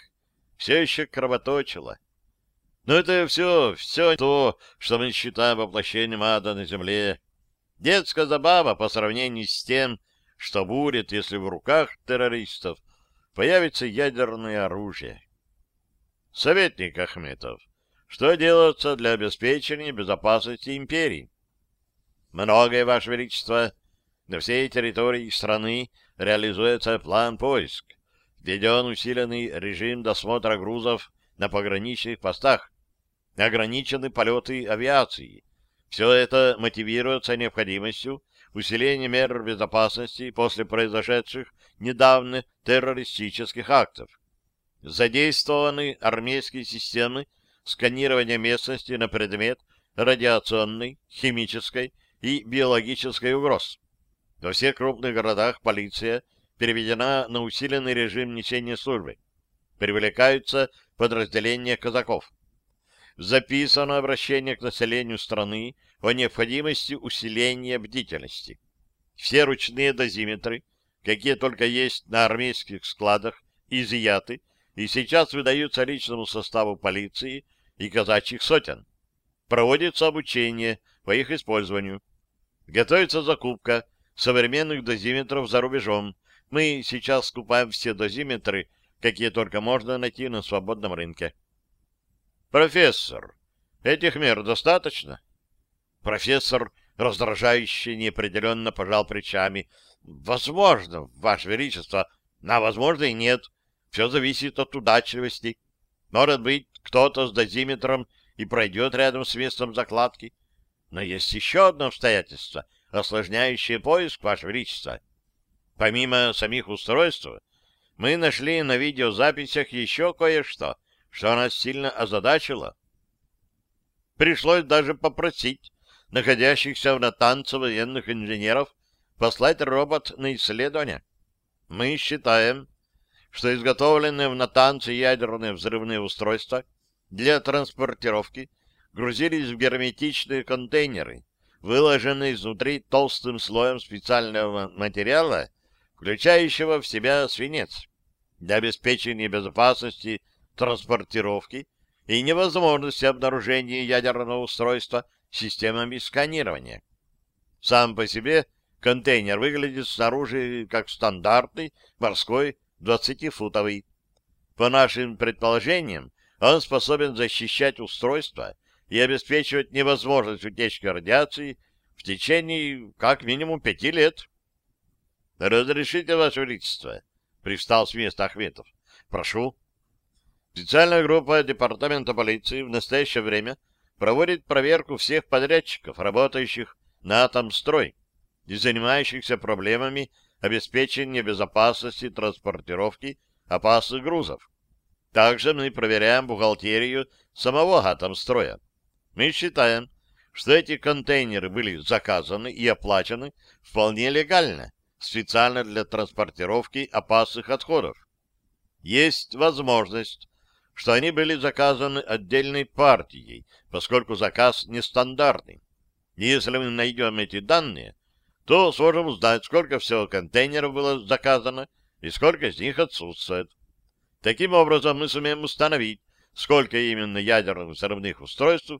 Speaker 1: все еще кровоточила. Но это все, все то, что мы считаем воплощением ада на земле. Детская забава по сравнению с тем, что будет, если в руках террористов появится ядерное оружие. Советник Ахметов, что делается для обеспечения безопасности империи? Многое, Ваше Величество. На всей территории страны реализуется план поиск. Введен усиленный режим досмотра грузов на пограничных постах. Ограничены полеты авиации. Все это мотивируется необходимостью усиления мер безопасности после произошедших недавно террористических актов. Задействованы армейские системы сканирования местности на предмет радиационной, химической и биологической угроз. Во всех крупных городах полиция переведена на усиленный режим несения службы. Привлекаются подразделения казаков. Записано обращение к населению страны о необходимости усиления бдительности. Все ручные дозиметры, какие только есть на армейских складах, изъяты и сейчас выдаются личному составу полиции и казачьих сотен. Проводится обучение по их использованию. Готовится закупка современных дозиметров за рубежом. Мы сейчас скупаем все дозиметры, какие только можно найти на свободном рынке. Профессор, этих мер достаточно? Профессор раздражающе неопределенно пожал плечами. Возможно, Ваше Величество, а возможно и нет. Все зависит от удачливости. Может быть, кто-то с дозиметром и пройдет рядом с местом закладки. Но есть еще одно обстоятельство, осложняющее поиск, Ваше Величество. Помимо самих устройств, мы нашли на видеозаписях еще кое-что, что нас сильно озадачило. Пришлось даже попросить находящихся в Натанце военных инженеров послать робот на исследование. Мы считаем, что изготовленные в Натанце ядерные взрывные устройства для транспортировки грузились в герметичные контейнеры, выложенные изнутри толстым слоем специального материала, включающего в себя свинец, для обеспечения безопасности транспортировки и невозможности обнаружения ядерного устройства системами сканирования. Сам по себе контейнер выглядит снаружи как стандартный морской 20-футовый. По нашим предположениям, он способен защищать устройство и обеспечивать невозможность утечки радиации в течение как минимум пяти лет. — Разрешите, Ваше Величество? — привстал с места Ахметов. — Прошу. Специальная группа Департамента полиции в настоящее время проводит проверку всех подрядчиков, работающих на Атомстрой и занимающихся проблемами обеспечения безопасности транспортировки опасных грузов. Также мы проверяем бухгалтерию самого Атомстроя. Мы считаем, что эти контейнеры были заказаны и оплачены вполне легально, специально для транспортировки опасных отходов. Есть возможность, что они были заказаны отдельной партией, поскольку заказ нестандартный. Если мы найдем эти данные, то сможем узнать, сколько всего контейнеров было заказано и сколько из них отсутствует. Таким образом, мы сумеем установить, сколько именно ядерных взрывных устройств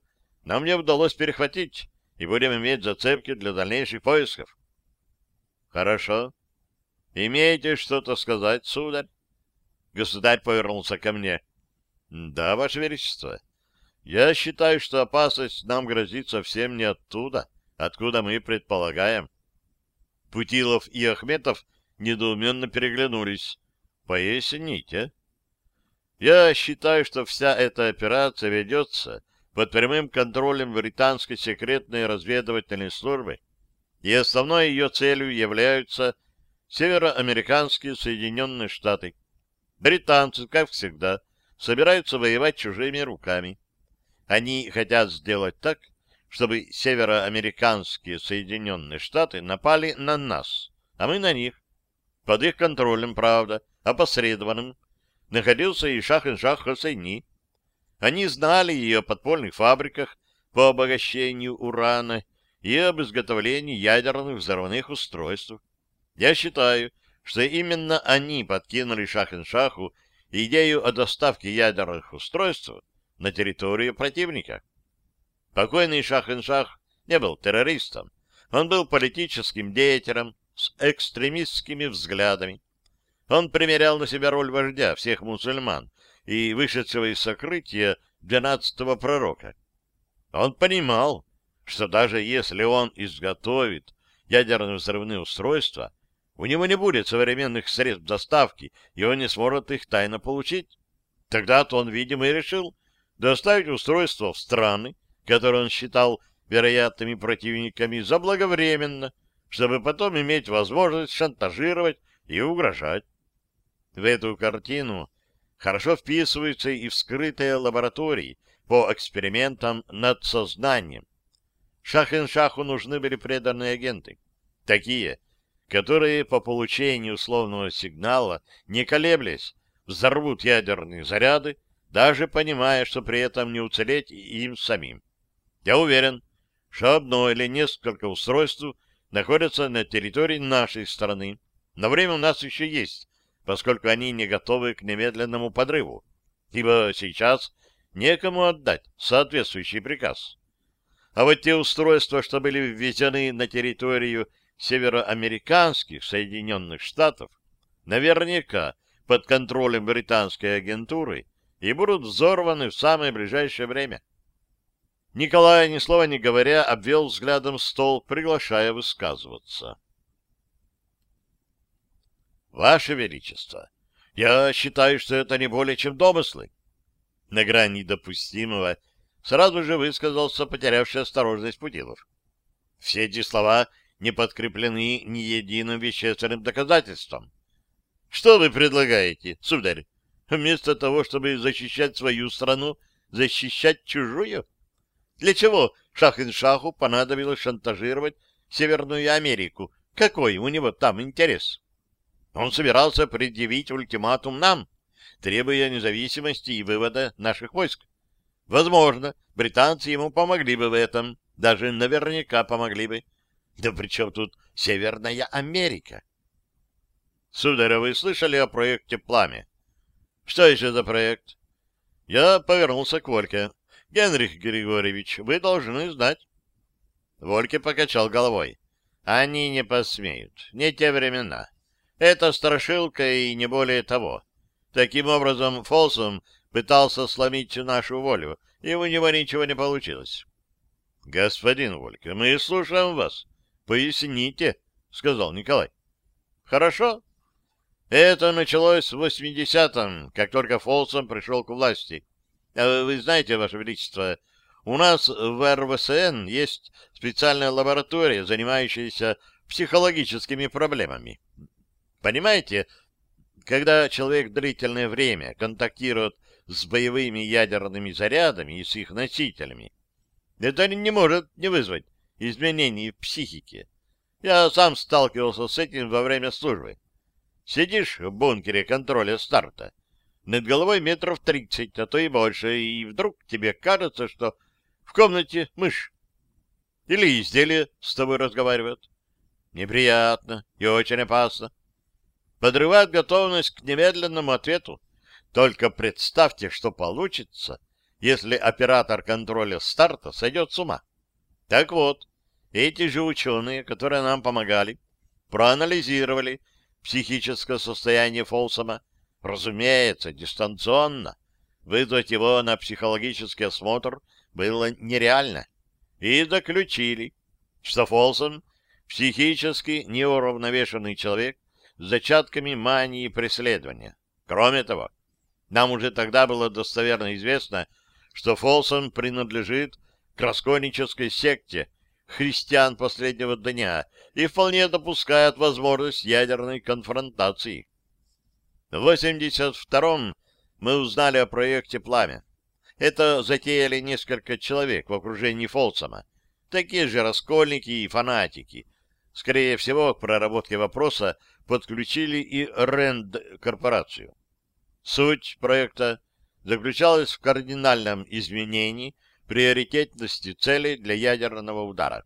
Speaker 1: нам не удалось перехватить, и будем иметь зацепки для дальнейших поисков. Хорошо. Имеете что-то сказать, сударь? Государь повернулся ко мне. Да, Ваше Величество. Я считаю, что опасность нам грозит совсем не оттуда, откуда мы предполагаем. Путилов и Ахметов недоуменно переглянулись. Поясните. Я считаю, что вся эта операция ведется под прямым контролем британской секретной разведывательной службы, и основной ее целью являются североамериканские Соединенные Штаты. Британцы, как всегда, собираются воевать чужими руками. Они хотят сделать так, чтобы североамериканские Соединенные Штаты напали на нас, а мы на них. Под их контролем, правда, опосредованным, находился и Шах-ин-Шах Хосейни. Они знали и о подпольных фабриках по обогащению урана, и об изготовлении ядерных взрывных устройств. Я считаю, что именно они подкинули Шахеншаху идею о доставке ядерных устройств на территорию противника. Покойный Шахеншах не был террористом, он был политическим деятелем с экстремистскими взглядами. Он примерял на себя роль вождя всех мусульман и вышедшего из сокрытия двенадцатого пророка. Он понимал, что даже если он изготовит ядерные взрывные устройства, у него не будет современных средств доставки, и он не сможет их тайно получить. Тогда-то он, видимо, и решил доставить устройство в страны, которые он считал вероятными противниками, заблаговременно, чтобы потом иметь возможность шантажировать и угрожать. В эту картину хорошо вписываются и вскрытые лаборатории по экспериментам над сознанием. Шахен-Шаху нужны были преданные агенты, такие, которые по получению условного сигнала, не колеблясь, взорвут ядерные заряды, даже понимая, что при этом не уцелеть им самим. Я уверен, что одно или несколько устройств находятся на территории нашей страны. Но время у нас еще есть, поскольку они не готовы к немедленному подрыву, ибо сейчас некому отдать соответствующий приказ. А вот те устройства, что были ввезены на территорию североамериканских Соединенных Штатов, наверняка под контролем британской агентуры и будут взорваны в самое ближайшее время. Николай, ни слова не говоря, обвел взглядом стол, приглашая высказываться. Ваше Величество, я считаю, что это не более чем домыслы. На грани допустимого сразу же высказался потерявший осторожность Путилов. Все эти слова не подкреплены ни единым вещественным доказательством. Что вы предлагаете, сударь? Вместо того, чтобы защищать свою страну, защищать чужую? Для чего Шах-ин-Шаху понадобилось шантажировать Северную Америку? Какой у него там интерес? Он собирался предъявить ультиматум нам, требуя независимости и вывода наших войск. Возможно, британцы ему помогли бы в этом, даже наверняка помогли бы. Да при чем тут Северная Америка? Сударь, вы слышали о проекте «Пламя»? Что еще за проект? Я повернулся к Вольке. Генрих Григорьевич, вы должны знать. Вольке покачал головой. Они не посмеют. Не те времена. Это страшилка и не более того. Таким образом, Фолсом пытался сломить нашу волю, и у него ничего не получилось. — Господин Вольке, мы слушаем вас. Поясните, — сказал Николай. — Хорошо. Это началось в 80-м, как только Фолсом пришел к власти. А вы знаете, Ваше Величество, у нас в РВСН есть специальная лаборатория, занимающаяся психологическими проблемами. Понимаете, когда человек длительное время контактирует с боевыми ядерными зарядами и с их носителями, это не может не вызвать изменений в психике. Я сам сталкивался с этим во время службы. Сидишь в бункере контроля старта, над головой метров тридцать, а то и больше, и вдруг тебе кажется, что в комнате мышь. Или изделие с тобой разговаривает. Неприятно и очень опасно подрывает готовность к немедленному ответу. Только представьте, что получится, если оператор контроля старта сойдет с ума. Так вот, эти же ученые, которые нам помогали, проанализировали психическое состояние Фолсома, разумеется, дистанционно. Вызвать его на психологический осмотр было нереально. И заключили, что Фолсом психически неуравновешенный человек, с зачатками мании преследования. Кроме того, нам уже тогда было достоверно известно, что Фолсон принадлежит к раскольнической секте христиан последнего дня и вполне допускает возможность ядерной конфронтации. В 82-м мы узнали о проекте «Пламя». Это затеяли несколько человек в окружении Фолсома, такие же раскольники и фанатики. Скорее всего, к проработке вопроса подключили и РЭНД-корпорацию. Суть проекта заключалась в кардинальном изменении приоритетности целей для ядерного удара.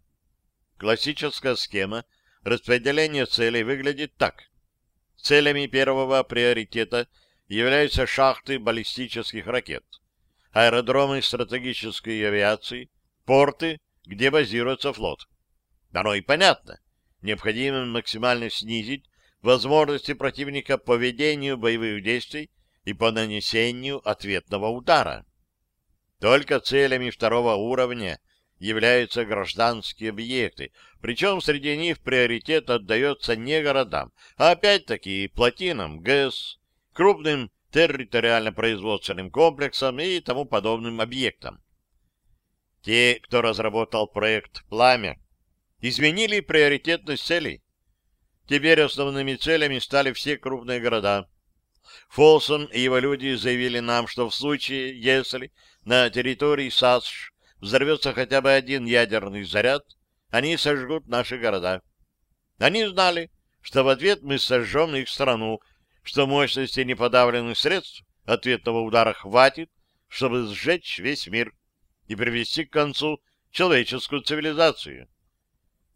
Speaker 1: Классическая схема распределения целей выглядит так. Целями первого приоритета являются шахты баллистических ракет, аэродромы стратегической авиации, порты, где базируется флот. Оно и понятно. Необходимо максимально снизить возможности противника по ведению боевых действий и по нанесению ответного удара. Только целями второго уровня являются гражданские объекты, причем среди них приоритет отдается не городам, а опять-таки плотинам ГЭС, крупным территориально-производственным комплексам и тому подобным объектам. Те, кто разработал проект «Пламя», изменили приоритетность целей. Теперь основными целями стали все крупные города. Фолсон и его люди заявили нам, что в случае, если на территории САСШ взорвется хотя бы один ядерный заряд, они сожгут наши города. Они знали, что в ответ мы сожжем их страну, что мощности неподавленных средств ответного удара хватит, чтобы сжечь весь мир и привести к концу человеческую цивилизацию.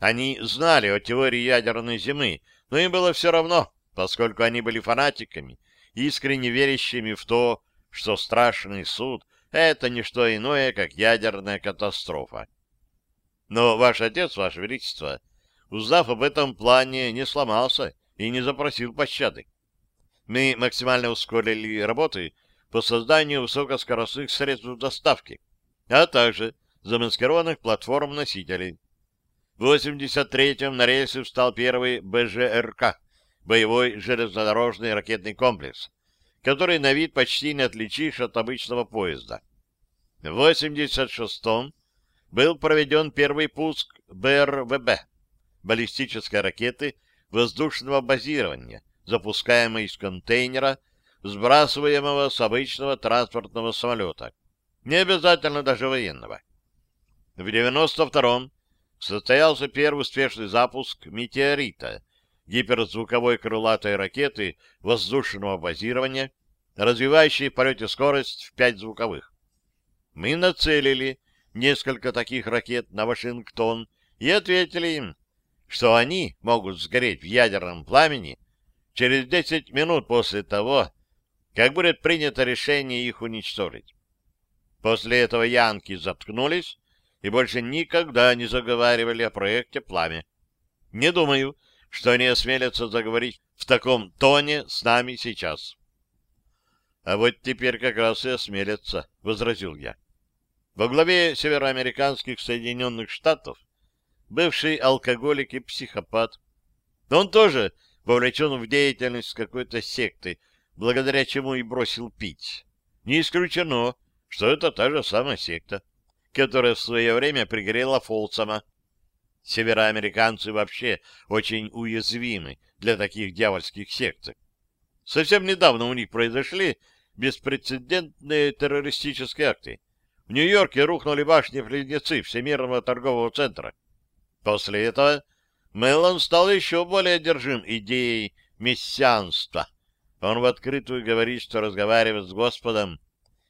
Speaker 1: Они знали о теории ядерной зимы, но им было все равно, поскольку они были фанатиками, искренне верящими в то, что страшный суд — это не что иное, как ядерная катастрофа. Но ваш отец, ваше величество, узнав об этом плане, не сломался и не запросил пощады. Мы максимально ускорили работы по созданию высокоскоростных средств доставки, а также замаскированных платформ-носителей. В 83-м на рельсы встал первый БЖРК, боевой железнодорожный ракетный комплекс, который на вид почти не отличишь от обычного поезда. В 86-м был проведен первый пуск БРВБ, баллистической ракеты воздушного базирования, запускаемой из контейнера, сбрасываемого с обычного транспортного самолета, не обязательно даже военного. В 92-м состоялся первый успешный запуск «Метеорита», гиперзвуковой крылатой ракеты воздушного базирования, развивающей в полете скорость в 5 звуковых. Мы нацелили несколько таких ракет на Вашингтон и ответили им, что они могут сгореть в ядерном пламени через 10 минут после того, как будет принято решение их уничтожить. После этого янки заткнулись и больше никогда не заговаривали о проекте «Пламя». Не думаю, что они осмелятся заговорить в таком тоне с нами сейчас. — А вот теперь как раз и осмелятся, — возразил я. Во главе североамериканских Соединенных Штатов бывший алкоголик и психопат. Он тоже вовлечен в деятельность какой-то секты, благодаря чему и бросил пить. Не исключено, что это та же самая секта которая в свое время пригрела Фолсома. Североамериканцы вообще очень уязвимы для таких дьявольских сект. Совсем недавно у них произошли беспрецедентные террористические акты. В Нью-Йорке рухнули башни-близнецы Всемирного торгового центра. После этого Меллон стал еще более одержим идеей мессианства. Он в открытую говорит, что разговаривает с Господом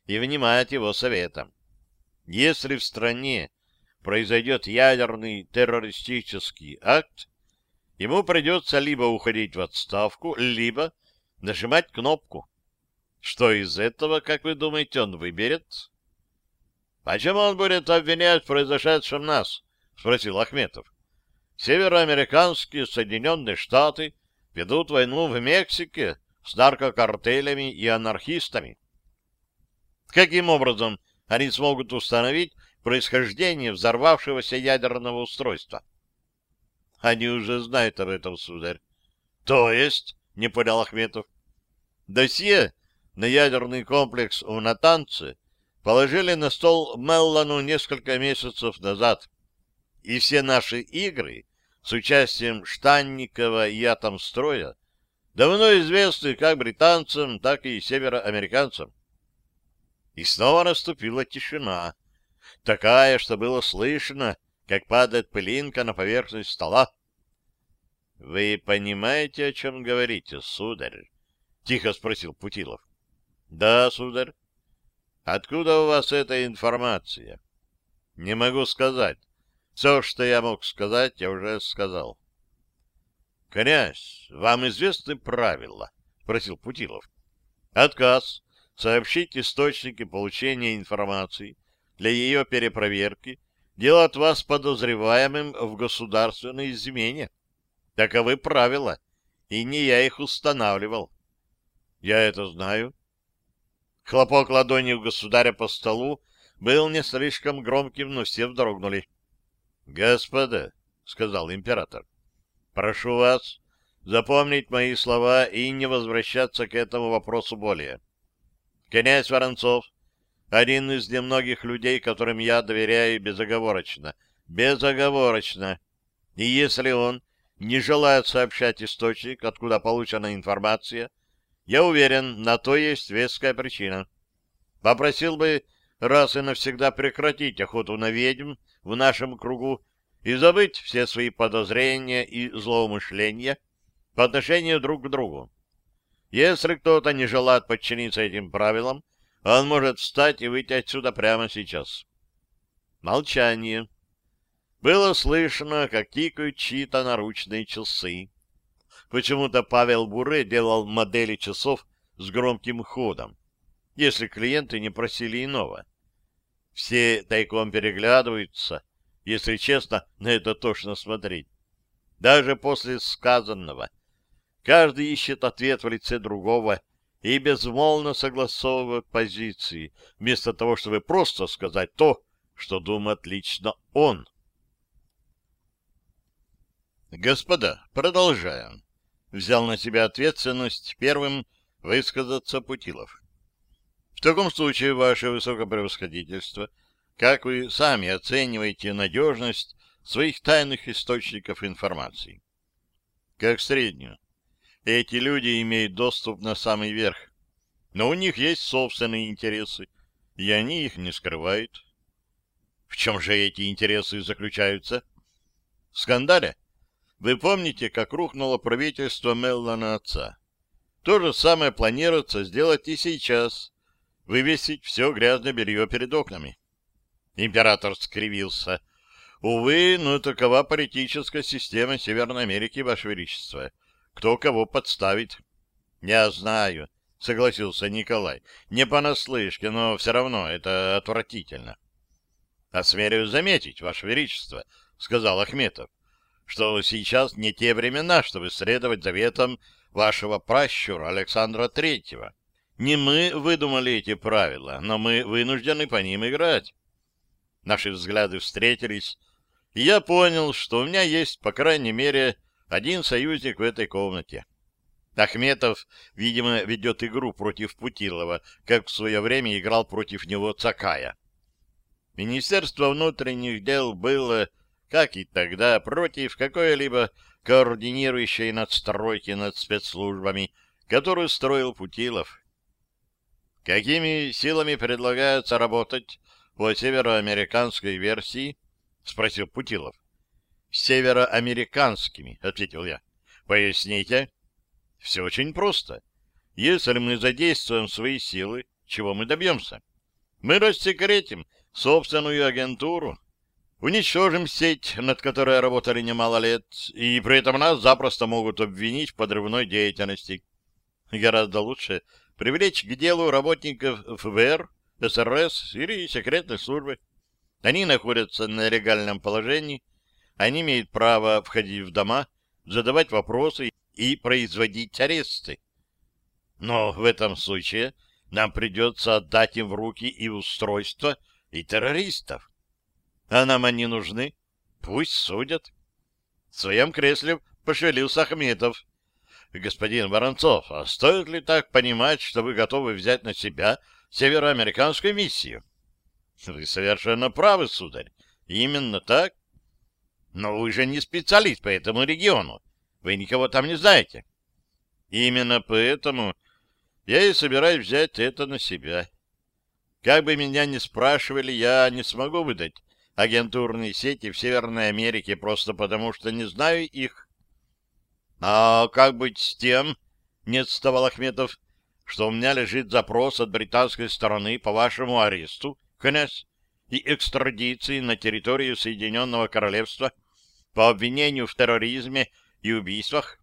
Speaker 1: и внимает его советам. Если в стране произойдет ядерный террористический акт, ему придется либо уходить в отставку, либо нажимать кнопку. Что из этого, как вы думаете, он выберет? — Почему он будет обвинять в произошедшем нас? — спросил Ахметов. — Североамериканские Соединенные Штаты ведут войну в Мексике с наркокартелями и анархистами. Каким образом они смогут установить происхождение взорвавшегося ядерного устройства. Они уже знают об этом, сударь. То есть, не понял Ахметов, досье на ядерный комплекс в Натанце положили на стол Меллану несколько месяцев назад, и все наши игры с участием Штанникова и Атомстроя давно известны как британцам, так и североамериканцам. И снова наступила тишина, такая, что было слышно, как падает пылинка на поверхность стола. — Вы понимаете, о чем говорите, сударь? — тихо спросил Путилов. — Да, сударь. Откуда у вас эта информация? Не могу сказать. Все, что я мог сказать, я уже сказал. Князь, вам известны правила? Спросил Путилов. Отказ сообщить источники получения информации для ее перепроверки делает вас подозреваемым в государственной измене. Таковы правила, и не я их устанавливал. Я это знаю. Хлопок ладонью государя по столу был не слишком громким, но все вздрогнули. — Господа, — сказал император, — прошу вас запомнить мои слова и не возвращаться к этому вопросу более. Князь Воронцов — один из немногих людей, которым я доверяю безоговорочно. Безоговорочно. И если он не желает сообщать источник, откуда получена информация, я уверен, на то есть веская причина. Попросил бы раз и навсегда прекратить охоту на ведьм в нашем кругу и забыть все свои подозрения и злоумышления по отношению друг к другу. Если кто-то не желает подчиниться этим правилам, он может встать и выйти отсюда прямо сейчас. Молчание. Было слышно, как тикают чьи-то наручные часы. Почему-то Павел Буре делал модели часов с громким ходом, если клиенты не просили иного. Все тайком переглядываются, если честно, на это точно смотреть. Даже после сказанного. Каждый ищет ответ в лице другого и безмолвно согласовывает позиции, вместо того, чтобы просто сказать то, что думает лично он. Господа, продолжаем взял на себя ответственность первым высказаться Путилов. В таком случае, ваше высокопревосходительство, как вы сами оцениваете надежность своих тайных источников информации? Как среднюю. Эти люди имеют доступ на самый верх, но у них есть собственные интересы, и они их не скрывают. В чем же эти интересы заключаются? В скандале? Вы помните, как рухнуло правительство Меллана отца? То же самое планируется сделать и сейчас. Вывесить все грязное белье перед окнами. Император скривился. Увы, но такова политическая система Северной Америки, Ваше Величество. Кто кого подставит? Я знаю, согласился Николай. Не понаслышке, но все равно это отвратительно. Осмелюсь заметить, Ваше Величество, сказал Ахметов что сейчас не те времена, чтобы следовать заветам вашего пращура Александра Третьего. Не мы выдумали эти правила, но мы вынуждены по ним играть. Наши взгляды встретились, и я понял, что у меня есть, по крайней мере, один союзник в этой комнате. Ахметов, видимо, ведет игру против Путилова, как в свое время играл против него Цакая. Министерство внутренних дел было как и тогда, против какой-либо координирующей надстройки над спецслужбами, которую строил Путилов. «Какими силами предлагается работать по североамериканской версии?» — спросил Путилов. «Североамериканскими», — ответил я. «Поясните». «Все очень просто. Если мы задействуем свои силы, чего мы добьемся? Мы рассекретим собственную агентуру, Уничтожим сеть, над которой работали немало лет, и при этом нас запросто могут обвинить в подрывной деятельности. Гораздо лучше привлечь к делу работников ФБР, СРС или секретной службы. Они находятся на легальном положении, они имеют право входить в дома, задавать вопросы и производить аресты. Но в этом случае нам придется отдать им в руки и устройство, и террористов. А нам они нужны? Пусть судят. В своем кресле пошевелился Ахметов. Господин Воронцов, а стоит ли так понимать, что вы готовы взять на себя североамериканскую миссию? Вы совершенно правы, сударь. Именно так. Но вы же не специалист по этому региону. Вы никого там не знаете. Именно поэтому я и собираюсь взять это на себя. Как бы меня ни спрашивали, я не смогу выдать агентурные сети в Северной Америке просто потому, что не знаю их. — А как быть с тем, — не отставал Ахметов, что у меня лежит запрос от британской стороны по вашему аресту, князь, и экстрадиции на территорию Соединенного Королевства по обвинению в терроризме и убийствах?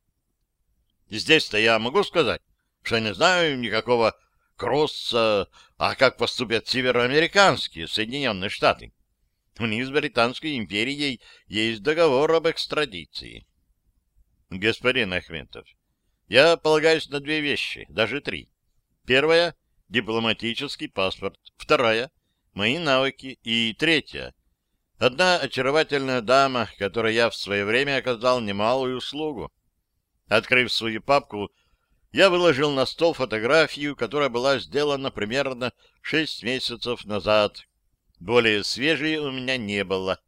Speaker 1: Здесь-то я могу сказать, что не знаю никакого кросса, а как поступят североамериканские Соединенные Штаты. У них с Британской империей есть договор об экстрадиции. Господин Ахметов, я полагаюсь на две вещи, даже три. Первая — дипломатический паспорт. Вторая — мои навыки. И третья — одна очаровательная дама, которой я в свое время оказал немалую услугу. Открыв свою папку, я выложил на стол фотографию, которая была сделана примерно шесть месяцев назад. Более свежей у меня не было.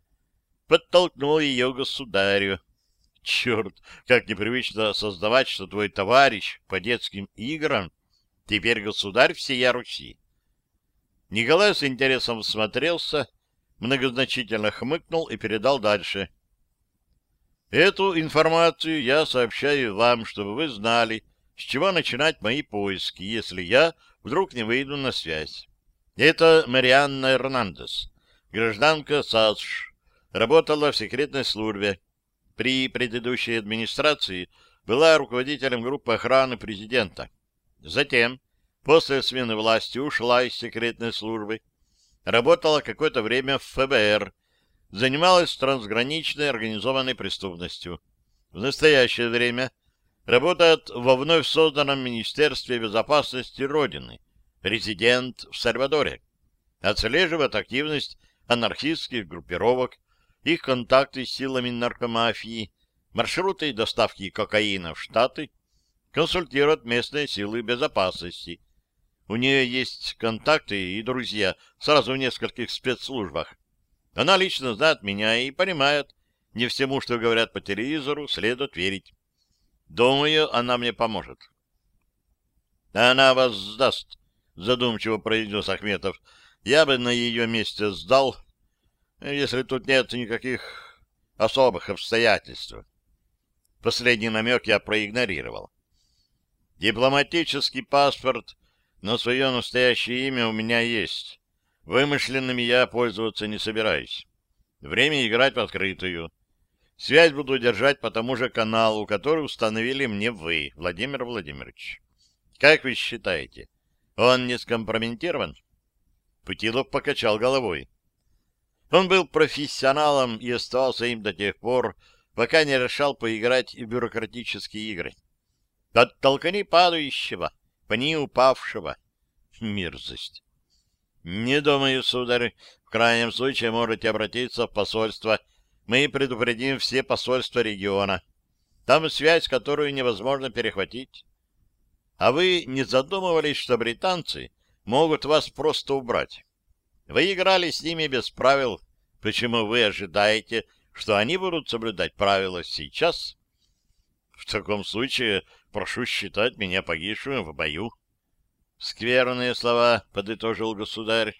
Speaker 1: Подтолкнул ее государю. Черт, как непривычно создавать, что твой товарищ по детским играм теперь государь всея Руси. Николай с интересом смотрелся, многозначительно хмыкнул и передал дальше. Эту информацию я сообщаю вам, чтобы вы знали, с чего начинать мои поиски, если я вдруг не выйду на связь. Это Марианна Эрнандес, гражданка САСШ, работала в секретной службе. При предыдущей администрации была руководителем группы охраны президента. Затем, после смены власти, ушла из секретной службы. Работала какое-то время в ФБР, занималась трансграничной организованной преступностью. В настоящее время работает во вновь созданном Министерстве безопасности Родины, резидент в Сальвадоре. Отслеживает активность анархистских группировок, их контакты с силами наркомафии, маршруты доставки кокаина в Штаты, консультирует местные силы безопасности. У нее есть контакты и друзья сразу в нескольких спецслужбах. Она лично знает меня и понимает, не всему, что говорят по телевизору, следует верить. Думаю, она мне поможет. — Она вас сдаст, — задумчиво произнес Ахметов. — Я бы на ее месте сдал, если тут нет никаких особых обстоятельств. Последний намек я проигнорировал. Дипломатический паспорт на свое настоящее имя у меня есть. Вымышленными я пользоваться не собираюсь. Время играть в открытую. Связь буду держать по тому же каналу, который установили мне вы, Владимир Владимирович. Как вы считаете, он не скомпрометирован? Путилов покачал головой. Он был профессионалом и оставался им до тех пор, пока не решал поиграть в бюрократические игры. Оттолкни падающего, пни упавшего. Мерзость. Не думаю, сударь. В крайнем случае можете обратиться в посольство. Мы предупредим все посольства региона. Там связь, которую невозможно перехватить. А вы не задумывались, что британцы могут вас просто убрать? Вы играли с ними без правил. Почему вы ожидаете, что они будут соблюдать правила сейчас? В таком случае прошу считать меня погибшим в бою. Скверные слова, — подытожил государь.